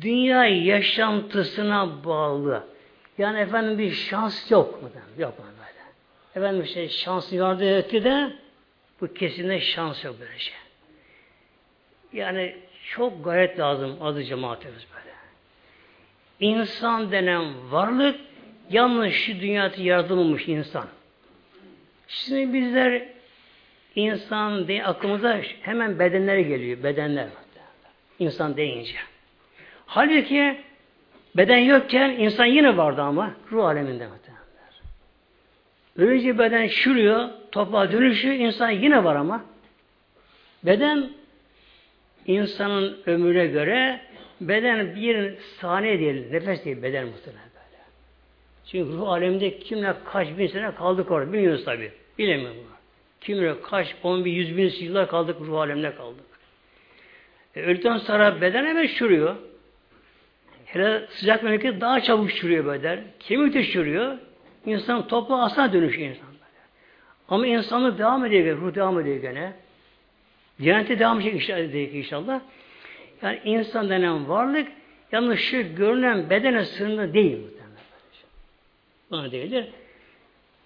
Dünya yaşantısına bağlı. Yani efendim bir şans yok mu? Yok mu böyle? Efendim şey şans yardım etti de bu kesinlikle şans yok böyle şey. Yani çok gayret lazım adı cemaatimiz böyle. İnsan denen varlık yalnız şu dünyada yaratılmamış insan. Şimdi bizler insan diye aklımıza hemen bedenler geliyor. Bedenler. İnsan deyince. Halbuki beden yokken insan yine vardı ama ruh aleminde muhtemelenler. Ölünce beden şürüyor, toprağa dönüşüyor, insan yine var ama beden insanın ömrüne göre beden bir saniye değil, nefes değil beden muhtemelen. Çünkü ruh aleminde kimle kaç bin sene kaldık orada bilmiyoruz tabi. Bilemiyorum. Kimle kaç, on bin, yüz bin yıllar kaldık ruh aleminde kaldık. E, öldükten sonra beden hemen çürüyor. Hele sıcak memleket daha çabuk çürüyor beden. Kemik de çürüyor. İnsan toprağa asla dönüşüyor insan. Ama insanlık devam ediyor, ruh devam ediyor gene. Cennete devam edecek inşallah. Yani insan denen varlık yalnız şu görünen bedene sınırlı değil. Buna değildir.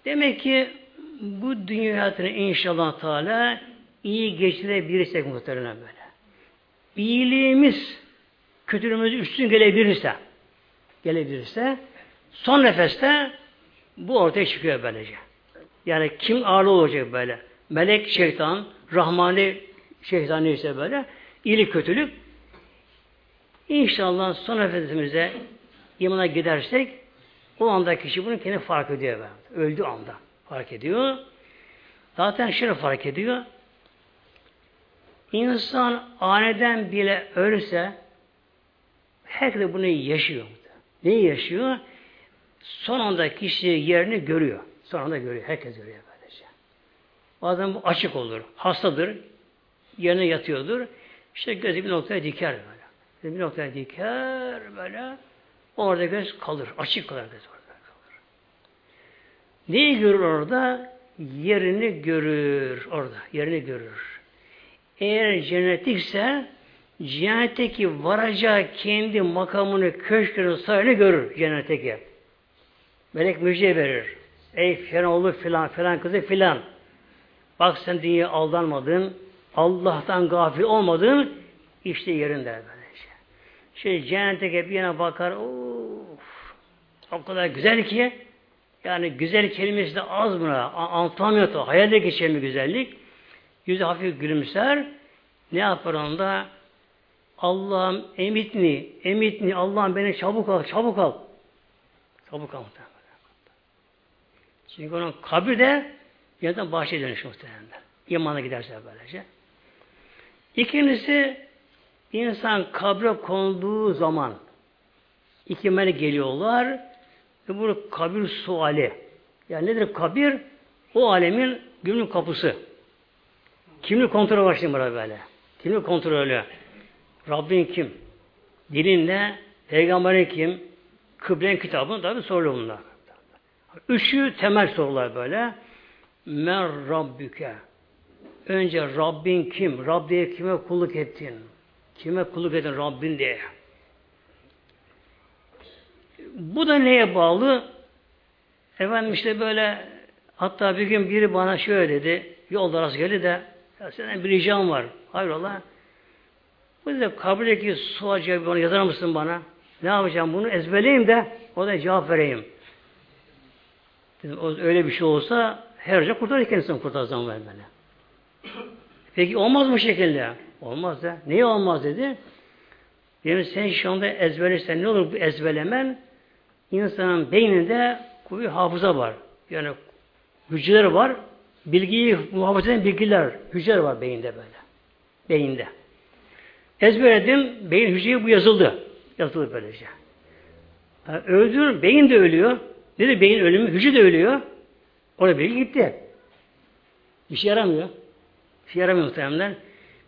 Demek ki bu dünya hayatını inşallah Teala iyi geçirebilirsek muhtemelen böyle iyiliğimiz kötülüğümüz üstün gelebilirse gelebilirse son nefeste bu ortaya çıkıyor böylece. Yani kim ağırlı olacak böyle? Melek, şeytan, rahmani, şeytan ise böyle iyilik, kötülük İnşallah son nefesimize imana gidersek o anda kişi bunu kendi fark ediyor. Böyle. Öldüğü anda fark ediyor. Zaten şunu fark ediyor. İnsan aniden bile ölse herkes bunu yaşıyor. Neyi yaşıyor? Son anda kişi yerini görüyor. Son anda görüyor. Herkes görüyor böylece. Bazen bu açık olur. Hastadır. Yerine yatıyordur. İşte gözü bir noktaya diker böyle. Bir noktaya diker böyle. Orada göz kalır. Açık kalır göz orada kalır. Neyi görür orada? Yerini görür orada. Yerini görür. Eğer cennetikse cennetteki varacağı kendi makamını, köşkünü, sarayını görür cennetteki. Melek müjde verir. Ey filan oğlu filan, filan kızı filan. Bak sen dünya aldanmadın, Allah'tan gafil olmadın, işte yerinde böylece. Şey cennetteki bir yana bakar, of, o kadar güzel ki, yani güzel kelimesi de az mı? Anlatamıyor da, hayalde geçer mi güzellik? Yüzü hafif gülümser, ne yapar onda? Allah'ım emitni, emitni, Allah'ım beni çabuk al, çabuk al. Çabuk al muhtemelen. Çünkü onun kabri de yeniden bahçeye dönüş muhtemelen. İmana giderse böylece. İkincisi insan kabre konduğu zaman iki melek geliyorlar ve bu kabir suali. Yani nedir kabir? O alemin gümrük kapısı. Kimlik kontrolü başlayın burada böyle. Kimlik kontrolü. Rabbin kim? Dilin ne? Peygamberin kim? Kıblen kitabın tabi soruyor bunlar. Üçü temel sorular böyle. Men Rabbüke. Önce Rabbin kim? Rab diye kime kulluk ettin? Kime kulluk ettin Rabbin diye. Bu da neye bağlı? Efendim işte böyle hatta bir gün biri bana şöyle dedi. Yolda rast geldi de ya senden bir ricam var. Hayrola? Bu da kabrdeki sual cevabı onu yazar mısın bana? Ne yapacağım bunu? Ezberleyeyim de o da cevap vereyim. Dedim, öyle bir şey olsa her hoca kurtarır kendisini kurtar zaman vermeli. Peki olmaz mı şekilde? Olmaz da. Niye olmaz dedi. Dedim sen şu anda ezberlersen ne olur bu ezberlemen? İnsanın beyninde kuvvet hafıza var. Yani hücreler var. Bilgiyi muhafaza eden bilgiler, hücreler var beyinde böyle. Beyinde. Ezberledim, beyin hücreye bu yazıldı. Yazıldı böylece. Yani öldürür, beyin de ölüyor. Nedir beyin ölümü? Hücre de ölüyor. Orada bilgi gitti. Bir şey yaramıyor. Bir şey yaramıyor muhtemelen.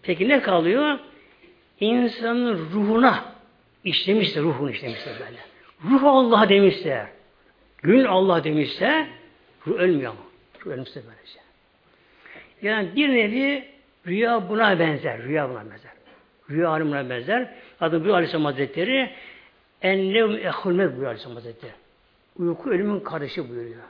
Peki ne kalıyor? İnsanın ruhuna işlemişse, ruhunu işlemişse böyle. Ruh Allah demişse, gün Allah demişse, ruh ölmüyor ama. Ruh ölmüşse böylece. Yani bir nevi rüya buna benzer. Rüya buna benzer. Rüya alimine benzer. Adı bu Aleyhisselam Hazretleri Ennevm ehulmek buyuruyor Aleyhisselam Hazretleri. Uyku ölümün kardeşi buyuruyor.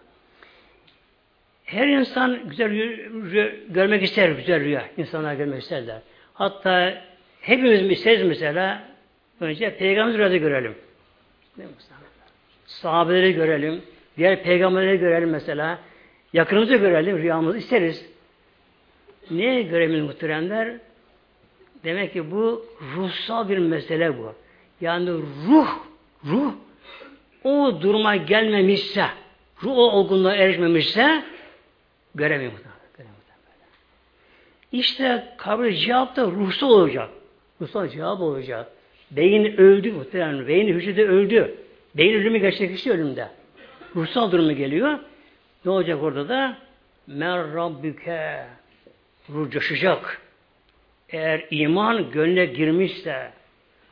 Her insan güzel rüya, görmek ister, güzel rüya. İnsanlar görmek isterler. Hatta hepimiz mi isteriz mesela önce peygamber rüyada görelim. Sahabeleri görelim. Diğer peygamberleri görelim mesela. Yakınımızı görelim, rüyamızı isteriz. Neye göremeyiz muhteremler? Demek ki bu ruhsal bir mesele bu. Yani ruh, ruh o duruma gelmemişse, ruh o olgunluğa erişmemişse göremiyor muhtemelen. İşte kabir cevap da ruhsal olacak. Ruhsal cevap olacak. Beyin öldü muhtemelen. Beyin hücrede öldü. Beyin ölümü gerçekleşti ölümde. Ruhsal durumu geliyor. Ne olacak orada da? Men Rabbüke ruh. Eğer iman gönle girmişse,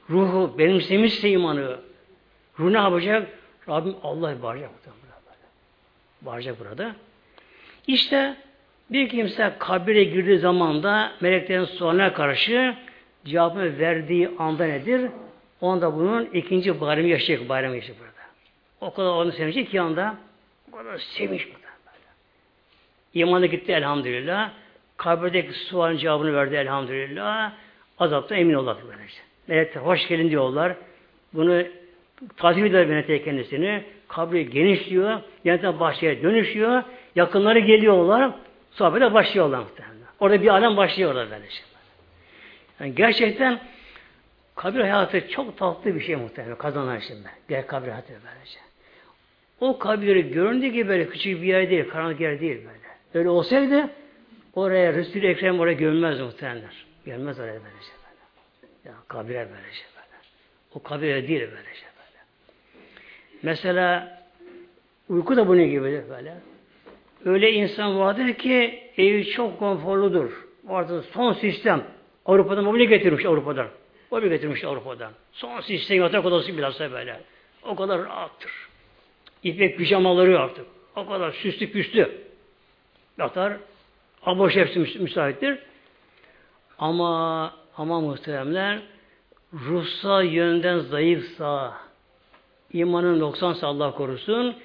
ruhu benimsemişse imanı, ruh ne yapacak? Rabbim Allah bağıracak. Bağıracak burada. İşte bir kimse kabire girdiği zaman da meleklerin sualine karşı cevabını verdiği anda nedir? Onda bunun ikinci bayramı yaşayacak, bayramı yaşayacak burada. O kadar onu sevecek ki anda o kadar sevinç burada. İmanı gitti elhamdülillah. Kabirdeki sualın cevabını verdi elhamdülillah. Azaptan emin oldu böylece. Melekler hoş gelin diyorlar. Bunu takip ediyor melekler kendisini. Kabri genişliyor. Cennetten bahçeye dönüşüyor. Yakınları geliyorlar. Sohbete başlıyorlar muhtemelen. Orada bir alem başlıyor orada böylece. Yani gerçekten kabir hayatı çok tatlı bir şey muhtemelen kazanan şimdi. Gel kabir hayatı böylece. O kabiri göründüğü gibi böyle küçük bir yer değil, karanlık yer değil böyle. Öyle olsaydı oraya Resul-i Ekrem oraya gömmez muhtemelenler. Gelmez oraya böylece böyle. Ya kabire böylece böyle. O kabire değil böylece böyle. Mesela uyku da bunun gibidir böyle. Öyle insan vardır ki evi çok konforludur. Artık son sistem. Avrupa'dan mobilya getirmiş Avrupa'dan. Mobilya getirmiş Avrupa'dan. Son sistem yatak odası bilhassa böyle. O kadar rahattır. İpek pijamaları artık. O kadar süslü püslü. Yatar. Aboş hepsi müsaittir. Ama ama muhteremler ruhsal yönden zayıfsa imanın 90 Allah korusun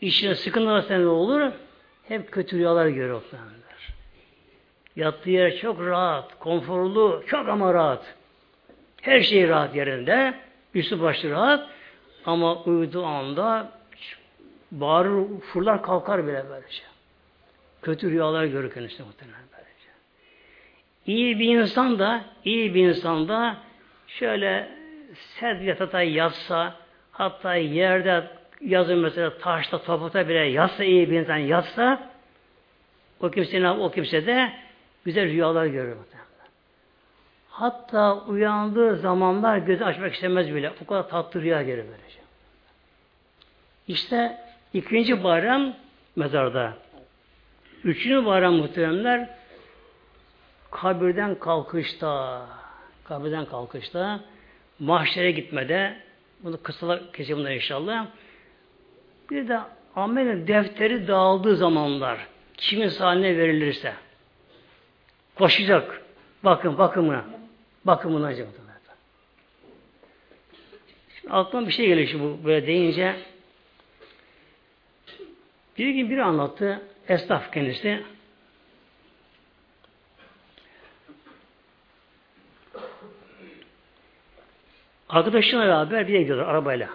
işine sıkıntı ne olur? Hep kötü rüyalar muhtemelenler. Yattığı yer çok rahat, konforlu, çok ama rahat. Her şey rahat yerinde. Üstü başı rahat. Ama uyuduğu anda bağırır, fırlar kalkar bile böylece. Kötü rüyalar görür kendisi muhtemelen böylece. İyi bir insan da, iyi bir insan da şöyle sert yatada yatsa, hatta yerde yazın mesela taşta, topukta bile yatsa iyi bir insan yatsa, o kimse o kimse de güzel rüyalar görür. Hatta uyandığı zamanlar gözü açmak istemez bile. O kadar tatlı rüya görür böylece. İşte ikinci bayram mezarda. Üçüncü bayram muhteremler kabirden kalkışta kabirden kalkışta mahşere gitmede bunu kısa keseyim inşallah. Bir de amel defteri dağıldığı zamanlar kimin haline verilirse koşacak bakın bakımına bakımına acaba. Şimdi aklıma bir şey geliyor şu bu böyle deyince bir gün biri anlattı esnaf kendisi Arkadaşıyla beraber bir yere gidiyorlar arabayla.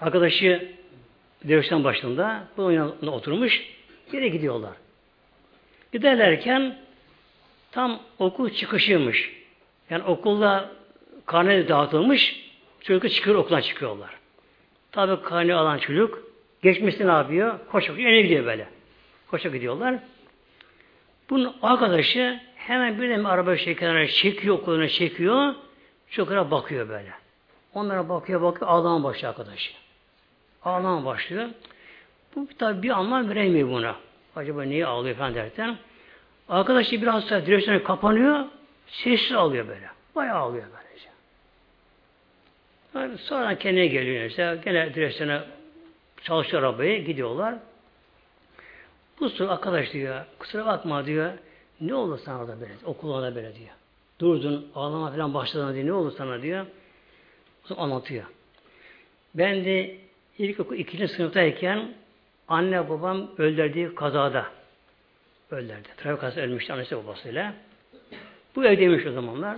Arkadaşı direksiyon başında bu yanına oturmuş yere gidiyorlar. Giderlerken tam okul çıkışıymış. Yani okulda karne dağıtılmış çocuklar çıkıyor okuldan çıkıyorlar. Tabi karne alan çocuk geçmesi ne yapıyor? Koşa koşa gidiyor böyle. Koşa gidiyorlar. Bunun arkadaşı hemen bir de araba şey kenara çekiyor okuluna çekiyor. Çocuklara bakıyor böyle. Onlara bakıyor bakıyor ağlama başlıyor arkadaşı. Ağlama başlıyor. Bu tabi bir anlam veremiyor buna. Acaba niye ağlıyor falan derken. Arkadaşı biraz sonra direksiyona kapanıyor. Sessiz ağlıyor böyle. Bayağı ağlıyor böylece. Yani sonra kendine geliyor işte. Gene direksiyona çalışıyor arabayı. Gidiyorlar. Bu sırada arkadaş diyor. Kusura bakma diyor. Ne oldu sana da böyle? Okuluna böyle diyor. Durdun, ağlama falan başladın diyor. Ne oldu sana diyor. O anlatıyor. Ben de ilkokul ikinci sınıftayken anne babam öldürdüğü kazada öldürdü. Trafik kazası ölmüştü annesi babasıyla. Bu evdeymiş o zamanlar.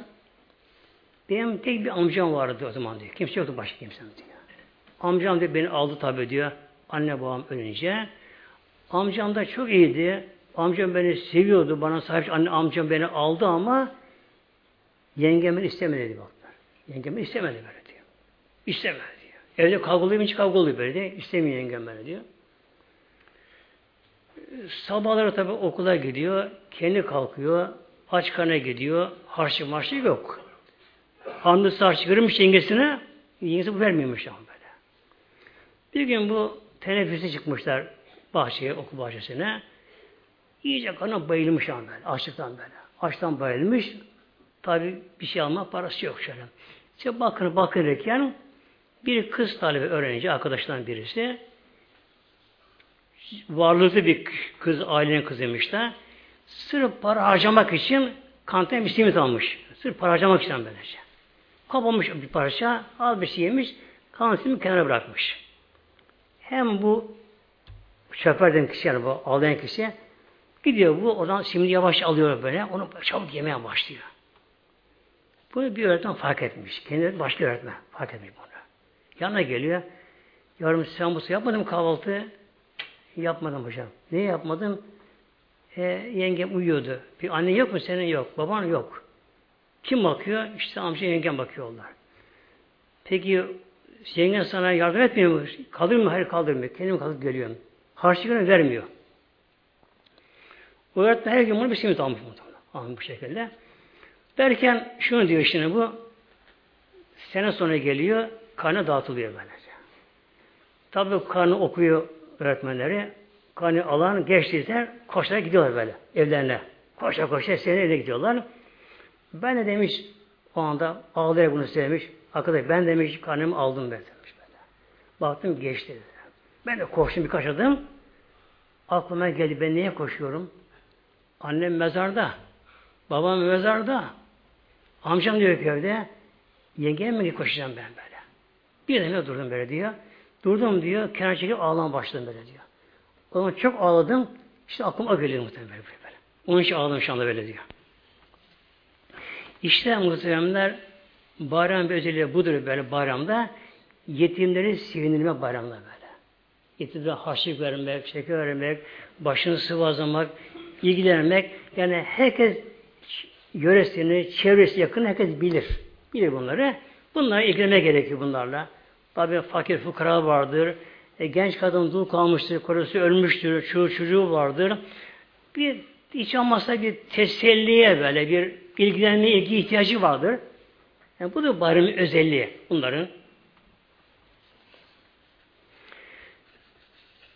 Benim tek bir amcam vardı o zaman diyor. Kimse yoktu başka kimse diyor. Amcam diyor beni aldı tabi diyor. Anne babam ölünce. Amcam da çok iyiydi. Amcam beni seviyordu. Bana sahip anne amcam beni aldı ama yengem beni istemedi diyor. Yengem beni istemedi böyle diyor. İstemedi. Evde kavgalıyım hiç kavgalıyım böyle diyor. İstemiyor yengem beni diyor. Sabahları tabi okula gidiyor. Kendi kalkıyor. Aç kana gidiyor. Harçlı marşı yok. Hamdüsü harçlı görmüş yengesine. Yengesi bu vermiyormuş ama böyle. Bir gün bu teneffüse çıkmışlar bahçeye, okul bahçesine. İyice kana bayılmış ama böyle. Açlıktan böyle. Açtan bayılmış. Tabi bir şey alma parası yok şöyle. İşte bakın bakırken bir kız talebi öğrenci arkadaşlarından birisi varlıklı bir kız, ailenin kızıymış da sırf para harcamak için kantin bir simit almış. Sırf para harcamak için böylece. Kapamış bir parça, al bir şey yemiş, kalan simit kenara bırakmış. Hem bu şoför kişi yani bu ağlayan kişi gidiyor bu oradan simidi yavaş alıyor böyle, onu çabuk yemeye başlıyor. Bunu bir öğretmen fark etmiş. Kendi başka öğretmen fark etmiş bunu. Yanına geliyor. Yavrum sen bu yapmadın mı kahvaltı? Yapmadım hocam. Ne yapmadım? E, yengem uyuyordu. Bir anne yok mu senin? Yok. Baban yok. Kim bakıyor? İşte amca yengem bakıyorlar. Peki yengen sana yardım etmiyor mu? Kaldırmıyor mu? Hayır kaldırmıyor. Kendim kalkıp geliyorum. Harçlığını vermiyor. O öğretmen her gün bunu bir simit almış muhtemelen. Almış bu şekilde. Derken şunu diyor şimdi bu sene sonra geliyor karnı dağıtılıyor böylece. Tabi karnı okuyor öğretmenleri. Karnı alan geçtiyse koşarak gidiyorlar böyle evlerine. Koşa koşa seneye gidiyorlar. Ben de demiş o anda ağlayarak bunu söylemiş. Arkadaş ben demiş karnımı aldım ben demiş böyle. Baktım geçti dedi. Ben de koştum birkaç adım. Aklıma geldi ben niye koşuyorum? Annem mezarda. Babam mezarda. Amcam diyor ki evde. Yengem mi koşacağım ben böyle. Bir de durdum böyle diyor. Durdum diyor. Kenar çekip ağlamaya başladım böyle diyor. O zaman çok ağladım. İşte aklıma geliyor muhtemelen böyle. böyle. Onun için ağladım şu anda böyle diyor. İşte muhteremler bayram bir özelliği budur böyle bayramda. Yetimleri sevindirme bayramda böyle. Yetimlere harçlık vermek, şeker vermek, başını sıvazlamak, ilgilenmek. Yani herkes yöresini, çevresi yakın herkes bilir. Bilir bunları. Bunlara ilgilenme gerekiyor bunlarla. Tabi fakir fukara vardır. E, genç kadın dul kalmıştır, korusu ölmüştür, çocuğu çocuğu vardır. Bir hiç olmazsa bir teselliye böyle bir ilgilenme ilgi ihtiyacı vardır. Yani bu da bayramın özelliği bunların.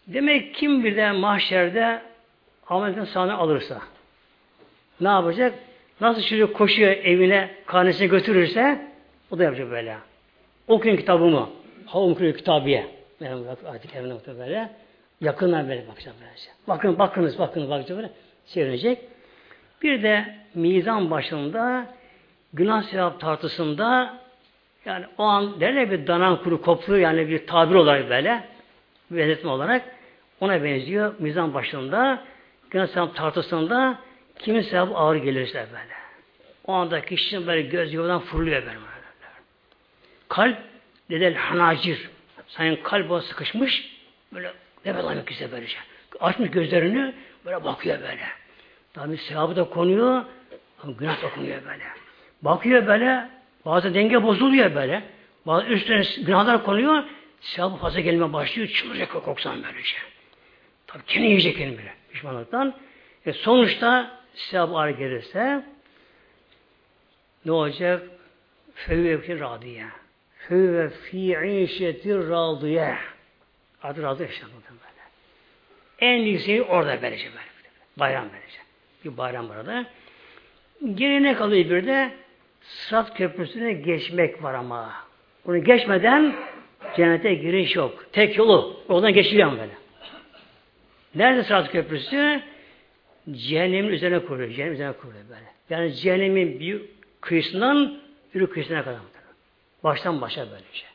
Demek kim bir de mahşerde Ahmet'in sahne alırsa ne yapacak? Nasıl çocuk koşuyor evine karnesine götürürse o da yapacak böyle. Okuyun kitabımı. Ha okuyun kitabiye. Benim artık evine böyle. Yakından böyle bakacak böylece. Bakın, bakınız, bakınız, bakacak böyle. Sevinecek. Bir de mizan başında günah sevap tartısında yani o an derler bir danan kuru koplu yani bir tabir olarak böyle benzetme olarak ona benziyor. Mizan başında günah sevap tartısında kimin sevabı ağır gelirse böyle. O anda kişinin böyle göz yuvadan fırlıyor böyle. Kalp dedel hanacir. Sanki kalp sıkışmış böyle nefes almak istiyor böylece. Açmış gözlerini böyle bakıyor böyle. Tabi sevabı da konuyor ama günah da konuyor böyle. Bakıyor böyle bazı denge bozuluyor böyle. Bazı üstüne günahlar konuyor sevabı fazla gelmeye başlıyor. Çıldıracak o koksan böylece. Tabi kendi yiyecek kendini böyle pişmanlıktan. E sonuçta sevabı ağır gelirse ne olacak? Fevve fi Fevve fi işetir radiye. Adı razı yaşandı böyle. En yükseği orada böylece böyle. Bayram böylece. Bir bayram burada. Geri kalıyor bir de? Sırat köprüsüne geçmek var ama. Bunu geçmeden cennete giriş yok. Tek yolu. Oradan geçiliyor böyle. Nerede Sırat Köprüsü? Cehennemin üzerine kuruyor. Cehennemin üzerine kuruyor böyle. Yani cehennemin bir kıyısından öbür kıyısına kadar. Baştan başa böyle şey.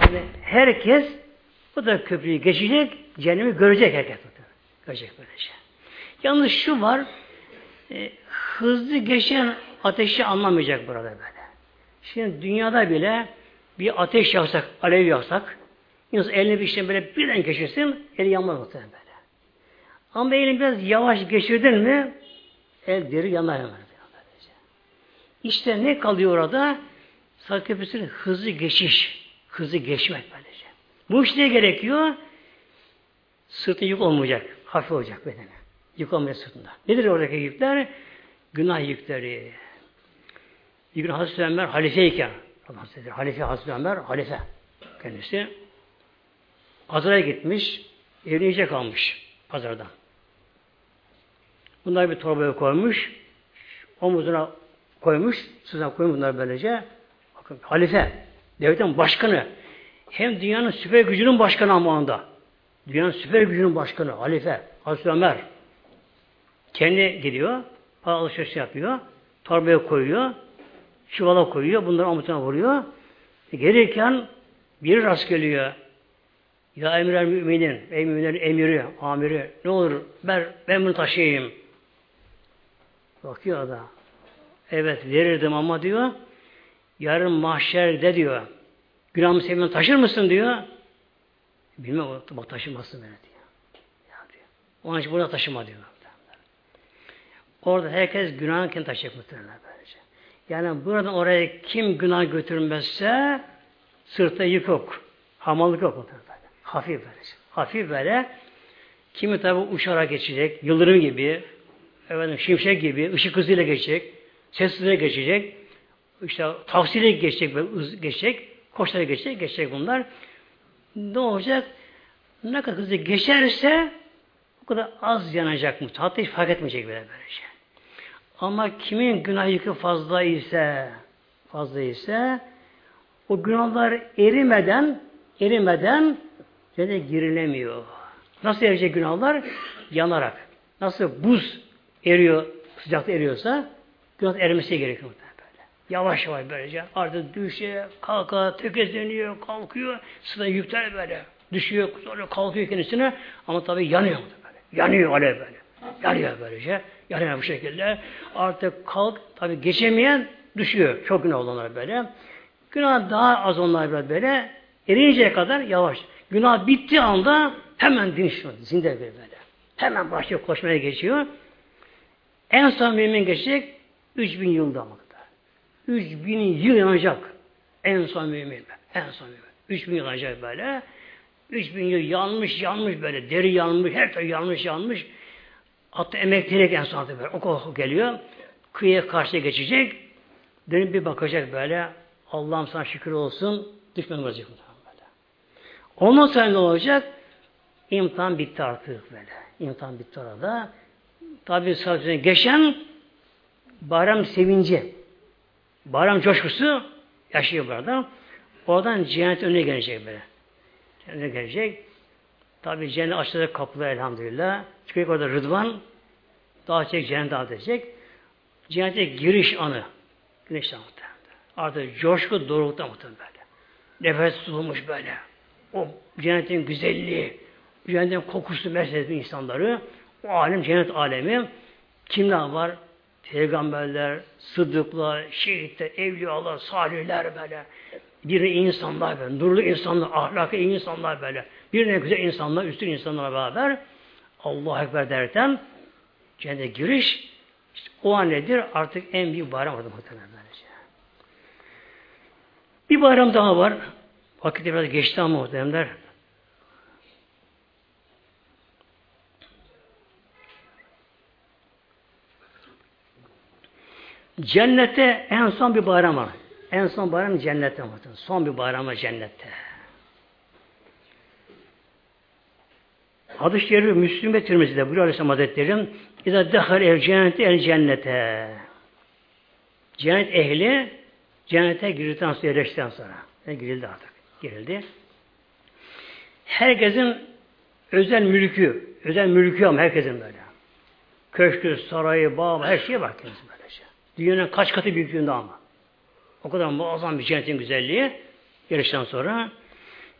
Yani herkes bu da köprüyü geçecek, cehennemi görecek herkes. Görecek böyle şey. Yalnız şu var, e, hızlı geçen ateşi anlamayacak burada böyle. Şimdi dünyada bile bir ateş yaksak, alev yaksak, yalnız elini bir işte böyle birden geçirsin, eli yanmaz muhtemelen böyle. Ama elini biraz yavaş geçirdin mi, el deri yanar hemen. İşte ne kalıyor orada? Saat köprüsünün hızlı geçiş, hızlı geçmek böylece. Bu işte gerekiyor? Sırtı yük olmayacak, hafif olacak bedene. Yük olmayacak sırtında. Nedir oradaki yükler? Günah yükleri. Bir gün Hazreti Ömer halifeyken, Hazreti Halife Hazreti Ömer, halife kendisi. Pazara gitmiş, evine yiyecek almış pazardan. Bunlar bir torbaya koymuş, omuzuna koymuş, sızan koymuş bunlar böylece. Halife, devletin başkanı, hem dünyanın süper gücünün başkanı ama anda. Dünyanın süper gücünün başkanı, halife, Hazreti Ömer. Kendi gidiyor, alışveriş yapıyor, torbaya koyuyor, çuvala koyuyor, bunları omuzuna vuruyor. E, gelirken bir rast geliyor. Ya emir el müminin, ey müminlerin emiri, amiri, ne olur ben, ben bunu taşıyayım. Bakıyor da. Evet verirdim ama diyor, yarın mahşerde diyor, günahımı sevmem taşır mısın diyor. Bilmem bak taşımazsın beni diyor. Ya diyor. Onun için burada taşıma diyor. Orada herkes günahını kendi taşıyacak muhtemelen böylece. Yani buradan oraya kim günah götürmezse sırtta yük yok. Hamallık yok muhtemelen. Hafif böylece. Hafif böyle kimi tabi uçarak geçecek, yıldırım gibi, efendim, şimşek gibi, ışık hızıyla geçecek. Sessizliğe geçecek. İşte tavsiyle geçecek, geçecek. Koşarak geçecek, geçecek bunlar. Ne olacak? Ne kadar hızlı geçerse o kadar az yanacak mı? Hatta hiç fark etmeyecek böyle böylece. Ama kimin günah yükü fazla ise fazla ise o günahlar erimeden erimeden cennete girilemiyor. Nasıl eriyecek günahlar? Yanarak. Nasıl buz eriyor, sıcakta eriyorsa günah erimesi gerekiyor. Yavaş yavaş böylece. Artık düşüyor, kalka, tökezleniyor, kalkıyor. Sıra yükler böyle. Düşüyor, sonra kalkıyor kendisine. Ama tabii yanıyor böyle. Yanıyor alev böyle. Yanıyor böylece. Yanıyor bu şekilde. Artık kalk, tabii geçemeyen düşüyor. Çok günah olanlar böyle. Günah daha az onlar böyle. Erinceye kadar yavaş. Günah bittiği anda hemen dinçliyor. Zinde böyle. Hemen başlıyor koşmaya geçiyor. En son mümin geçecek 3000 yılda ama. 3000 yıl yanacak. En son mümin. En son mümin. 3000 yıl yanacak böyle. 3000 yıl yanmış yanmış böyle. Deri yanmış, her tarafı yanmış yanmış. Hatta emekleyerek en son böyle. O geliyor. Kıyıya karşıya geçecek. Dönüp bir bakacak böyle. Allah'ım sana şükür olsun. Düşman olacak. Böyle. Ondan sonra ne olacak? İmtihan bitti artık böyle. İmtihan bitti orada. Tabi sadece geçen bayram sevinci, bayram coşkusu yaşıyor burada. Oradan cennet önüne gelecek böyle. Cennete gelecek. Tabi cennet açılacak kapılar elhamdülillah. Çıkacak orada Rıdvan. Daha çek cennet davet edecek. Cennete giriş anı. Güneş muhtemelen. Artık coşku doğrulukta muhtemelen böyle. Nefes tutulmuş böyle. O cennetin güzelliği, cennetin kokusu mesele insanları. O alem cennet alemi. Kimler var? Peygamberler, sıddıklar, şehitler, evliyalar, salihler böyle. Birine insanlar böyle, nurlu insanlar, ahlaklı insanlar böyle. Birine güzel insanlar, üstün insanlarla beraber Allah Ekber derken cennete giriş işte o an nedir? Artık en büyük bayram orada muhtemelen böylece. Bir bayram daha var. Vakit biraz geçti ama muhtemelen. Cennette en son bir bayram var. En son bayram cennette muhtemelen. Son bir bayram var cennette. Hadis-i Şerif Müslüm ve Tirmizi'de buyuruyor Aleyhisselam Hazretleri İzâ dehal el cennete el cennete Cennet ehli cennete girdikten sonra yerleştikten sonra yani girildi artık. Girildi. Herkesin özel mülkü, özel mülkü ama herkesin böyle. Köşkü, sarayı, bağ, her şeye bak kendisi böylece. Dünyanın kaç katı büyüklüğünde ama. O kadar muazzam bir cennetin güzelliği. Yarıştan sonra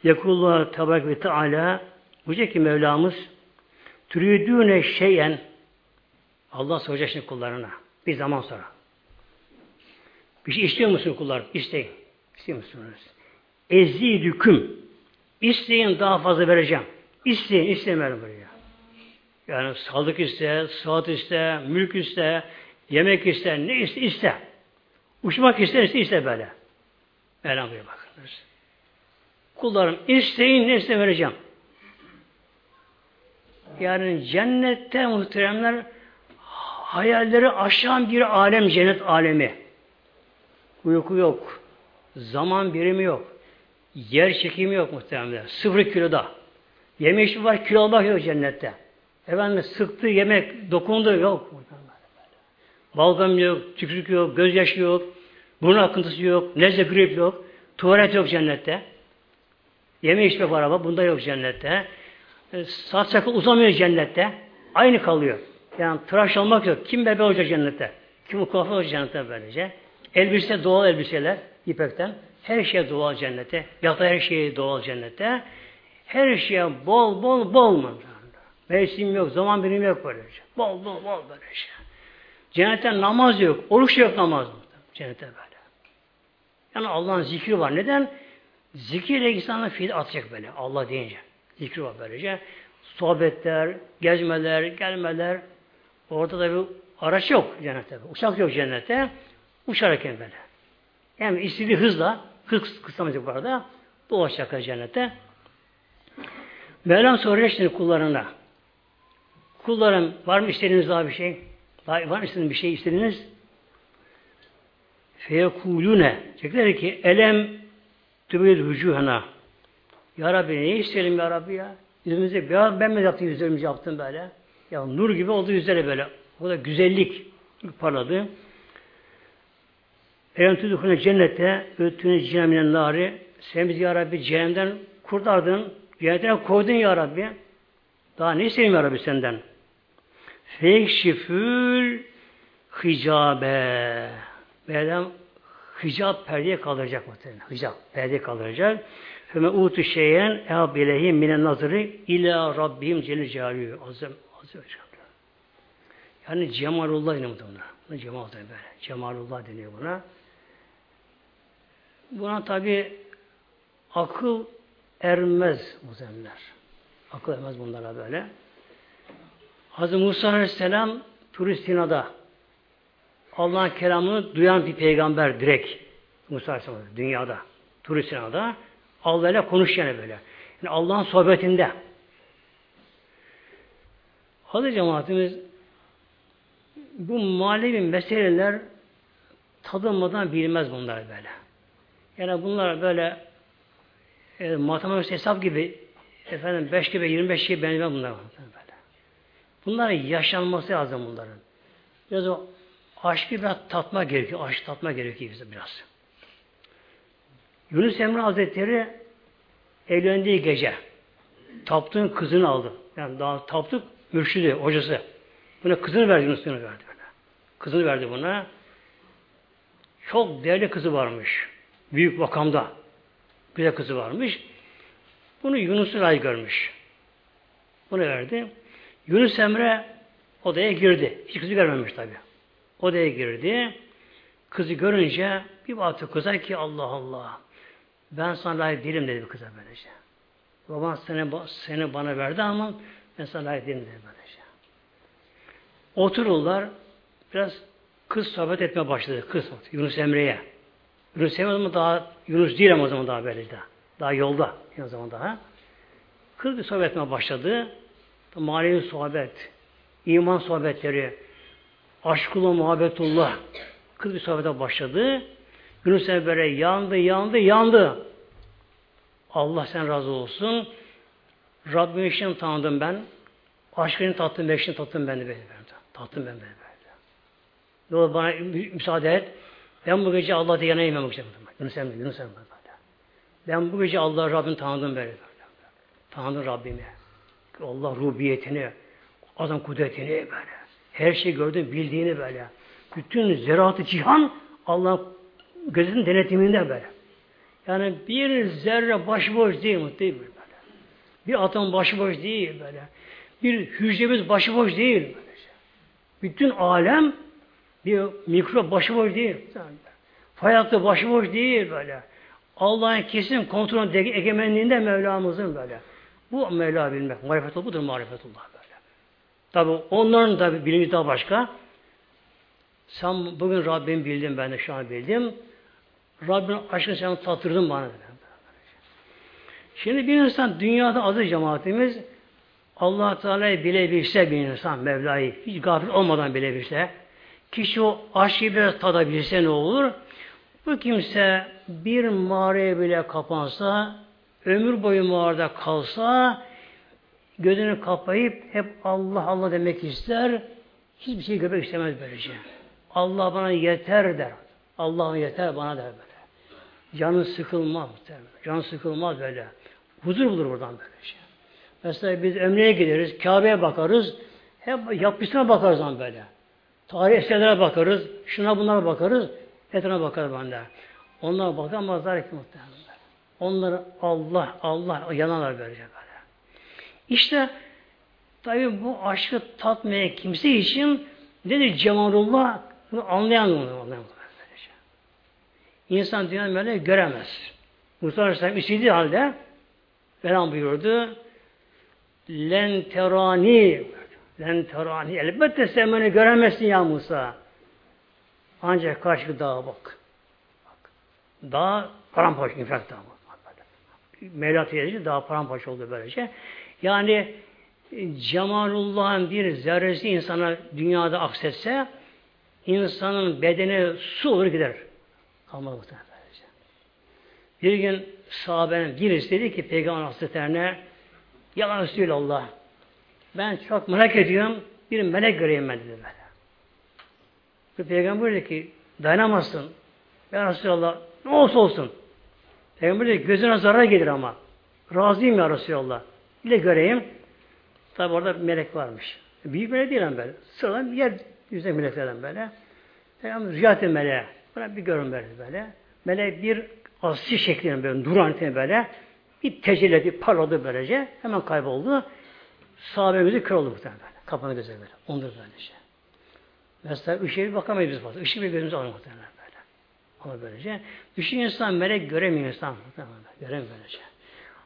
Yekulullah Tebarek ve Teala Buyacak ki Mevlamız türüdüğüne şeyen Allah soracak şimdi kullarına bir zaman sonra. Bir şey istiyor musun kullar? İsteyin. İstiyor musunuz? Ezidüküm. İsteyin daha fazla vereceğim. İsteyin, istemeyelim buraya. Yani sağlık iste, sıhhat iste, mülk iste, yemek iste, ne iste, iste. Uçmak iste, iste, iste böyle. Mevlam buraya bakınız. Kullarım isteyin, ne iste vereceğim. Yani cennette muhteremler hayalleri aşan bir alem, cennet alemi. Uyku yok. Zaman birimi yok. Yer çekimi yok muhtemelen. Sıfır kiloda. Yemek işi var, kilo Allah yok cennette. Efendim sıktığı yemek, dokunduğu yok. Balgam yok, tükürük yok, gözyaşı yok, burun akıntısı yok, nezle grip yok, tuvalet yok cennette. Yeme içme var ama bunda yok cennette. E, saç sakal uzamıyor cennette. Aynı kalıyor. Yani tıraş olmak yok. Kim bebe olacak cennette? Kim kuaför olacak cennette böylece? Elbise doğal elbiseler ipekten. Her şey doğal cennete. Yatağı her şey doğal cennette. Her şeye bol bol bol mu? Mevsim yok, zaman birimi yok böylece. Bol bol bol böyle şey. Cennette namaz yok, oruç yok namaz. Cennette böyle. Yani Allah'ın zikri var. Neden? Zikirle insanlar fiil atacak böyle Allah deyince. Zikri var böylece. Sohbetler, gezmeler, gelmeler. Orada da bir araç yok cennette. Uçak yok cennette. Uçarken böyle. Yani istediği hızla, hız kısamayacak bu arada, dolaşacaklar cennette. Mevlam soruyor şimdi kullarına. Kullarım var mı istediğiniz daha bir şey? Daha var mı istediğiniz bir şey istediğiniz? feyekulune diyecekler ki elem tübeyid vücuhena Ya Rabbi ne isteyelim Ya Rabbi ya? Yüzümüzde beyaz ben mi yaptım yüzlerimizi yaptım böyle. Ya nur gibi oldu yüzleri böyle. O da güzellik parladı. Elem tüdüküne cennette öttüğüne cehenneminen nari sen bizi Ya Rabbi cehennemden kurtardın. Cennetine koydun Ya Rabbi. Daha ne isteyeyim Ya Rabbi senden? Fekşifül hicabe. Mevlam hicap perdeye kaldıracak muhtemelen. Hicap perdeye kaldıracak. Feme utu şeyen ehabilehim minen nazırı ila Rabbim Celle Celaluhu. Azim, azim Yani cemalullah deniyor buna. Buna cemal böyle. Cemalullah deniyor buna. Buna tabi akıl ermez muhtemelen. Akıl ermez bunlara böyle. Hazreti Musa Aleyhisselam Turistina'da Allah'ın kelamını duyan bir peygamber direkt Musa Aleyhisselam dünyada Turistina'da Allah ile konuşuyor böyle. Yani Allah'ın sohbetinde. Hazreti cemaatimiz bu manevi meseleler tadılmadan bilmez bunlar böyle. Yani bunlar böyle e, matematik hesap gibi efendim 5 gibi 25 gibi benzemez bunlar. Böyle. Bunların yaşanması lazım bunların. Biraz o aşkı biraz tatma gerekiyor. Aşk tatma gerekiyor bize biraz. Yunus Emre Hazretleri evlendiği gece taptığın kızını aldı. Yani daha taptık mürşidi, hocası. Buna kızını verdi Yunus Emre verdi. Buna. Kızını verdi buna. Çok değerli kızı varmış. Büyük makamda. Bir de kızı varmış. Bunu Yunus'un ay görmüş. Bunu verdi. Yunus Emre odaya girdi. Hiç kızı görmemiş tabi. Odaya girdi. Kızı görünce bir baktı kıza ki Allah Allah. Ben sana layık değilim dedi kıza böylece. Baban seni, seni bana verdi ama ben sana layık değilim dedi böylece. Otururlar. Biraz kız sohbet etmeye başladı. Kız Yunus Emre'ye. Yunus Emre ama daha Yunus değil ama o zaman daha böyle daha. Yolda. O zaman daha. Kız bir sohbet etmeye başladı. Manevi sohbet, iman sohbetleri, aşkullah, muhabbetullah. Kız bir sohbete başladı. Yunus Emre yandı, yandı, yandı. Allah sen razı olsun. Rabbim için tanıdım ben. Aşkını tattım, beşini tattım ben de böyle. Tattım ben böyle. Ne olur bana müsaade et. Ben bu gece Allah'ta yanayım ben bu gece. Yunus Emre, Yunus Emre. Ben bu gece Allah Rabbim tanıdım böyle. Tanıdım Rabbimi. Allah rubiyetini, adam kudretini böyle. Her şey gördüm, bildiğini böyle. Bütün zeraatı cihan Allah gözünün denetiminde böyle. Yani bir zerre başıboş değil mi? Değil böyle. Bir atom başıboş değil böyle. Bir hücremiz başıboş değil böylece. Bütün alem bir mikro başıboş değil. Fay hattı başıboş değil böyle. Allah'ın kesin kontrol egemenliğinde Mevlamızın böyle. Bu Mevla bilmek. Marifetullah budur marifetullah böyle. Tabi onların tabi bilinci daha başka. Sen bugün Rabbim bildim ben de şu an bildim. Rabbin aşkını sen tattırdın bana. Şimdi bir insan dünyada azı cemaatimiz Allah Teala'yı bilebilse bir insan Mevla'yı hiç gafil olmadan bilebilse kişi o aşkı biraz tadabilse ne olur? Bu kimse bir mağaraya bile kapansa ömür boyu mağarada kalsa gözünü kapayıp hep Allah Allah demek ister hiçbir şey görmek istemez böylece. Allah bana yeter der. Allah yeter bana der böyle. Canı sıkılmaz. Can sıkılmaz böyle. Huzur bulur buradan böyle şey. Mesela biz ömreye gideriz, Kabe'ye bakarız, hep yapısına bakarız zaman böyle. Tarih eserlere bakarız, şuna bunlara bakarız, etrafına bakarız bende. Onlar bakamazlar ki muhtemelen. Onlar Allah, Allah yanarlar böylece böyle. İşte tabi bu aşkı tatmaya kimse için nedir cemalullah bunu anlayan böylece. İnsan dünyanın böyle göremez. Musa Aleyhisselam istediği halde Mevlam buyurdu Len terani elbette sen beni göremezsin ya Musa. Ancak karşı dağa bak. bak. Dağ paramparça infilak dağı. Mevla teyzeci daha paramparça oldu böylece. Yani Cemalullah'ın bir zerresi insana dünyada aksetse insanın bedeni su olur gider. Almadı muhtemelen. Bir gün sahabenin birisi dedi ki Peygamber Hazretlerine yalan söylüyor Allah. Ben çok merak ediyorum. Bir melek göreyim ben dedi böyle. Ve Peygamber dedi ki dayanamazsın. Ya Resulallah ne olsa olsun. Peygamber dedi gözüne zarar gelir ama. Razıyım ya Resulallah. Bir de göreyim. Tabi orada melek varmış. Büyük melek değil ama böyle. Sıradan yer yüzde meleklerden böyle. Peygamber ricat meleğe. Buna bir görün böyle böyle. Melek bir asli şeklinde böyle duran böyle bir tecelli etti, parladı böylece. Hemen kayboldu. Sahabemizi kör oldu muhtemelen böyle. Kapanı göze böyle. Ondur böylece. Mesela ışığa bir bakamayız biz fazla. Işık bir gözümüzü alır muhtemelen Ama böylece. Işık insan melek göremiyor insan. Göremiyor böylece.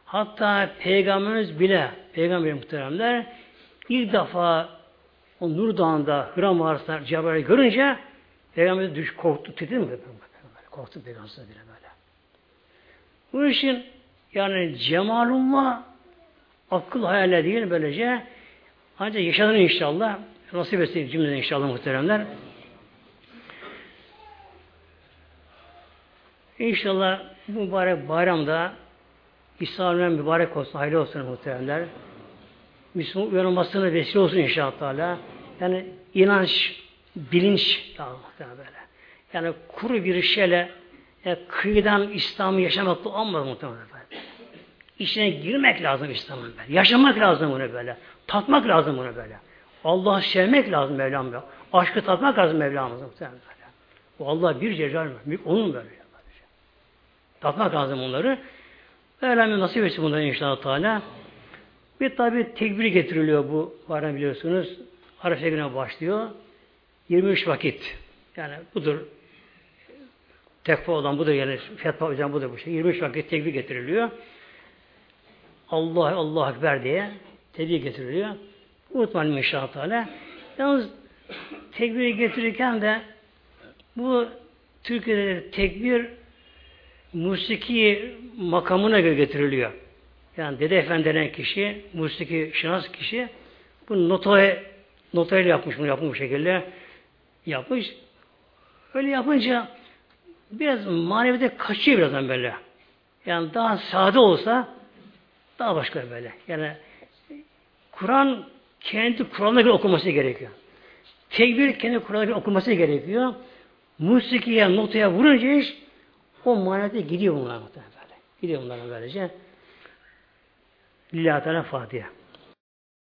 Hatta peygamberimiz bile, peygamber muhteremler ilk defa o Nur Dağı'nda Hıra mağarasında Cebrail'i görünce peygamber düş korktu, titredi mi? Korktu peygamber bile böyle. Bu işin yani cemalullah akıl hayale değil böylece ancak yaşanır inşallah. Nasip etsin cümleden inşallah muhteremler. İnşallah mübarek bayramda İslam'ın mübarek olsun, hayırlı olsun muhteremler. Müslüman uyanılmasına vesile olsun inşallah. Yani inanç, bilinç muhtemelen böyle. Yani kuru bir şeyle yani kıyıdan İslam'ı yaşamakla olmaz muhtemelen böyle. İçine girmek lazım İslam'ın böyle. Yaşamak lazım bunu böyle. Tatmak lazım bunu böyle. Allah'ı sevmek lazım Mevlam ya. Aşkı tatmak lazım Mevlam'ızı muhtemelen böyle. Bu Allah bir mülk onun böyle. Tatmak lazım onları. Mevlam nasip etsin bunları inşallah Teala. Bir tabi tekbir getiriliyor bu bayram biliyorsunuz. Arefe güne başlıyor. 23 vakit. Yani budur. Tekva olan budur yani fetva hocam budur bu şey. 23 vakit tekbir getiriliyor. Allah Allah Ekber diye tekbir getiriliyor. Unutmayın inşallah Teala. Yalnız tekbiri getirirken de bu Türkiye'de tekbir musiki makamına göre getiriliyor. Yani Dede Efendi kişi, musiki şinas kişi bu notaya notayla yapmış bunu yapmış bu şekilde yapmış. Öyle yapınca biraz manevide kaçıyor birazdan böyle. Yani daha sade olsa daha başka böyle. Yani Kur'an kendi Kur'an'ına göre okunması gerekiyor. Tekbir kendi Kur'an'a göre okunması gerekiyor. Musikiye, notaya vurunca iş o manada gidiyor bunlar muhtemelen böyle. Gidiyor bunlar böylece. Lillahi Teala Fatiha.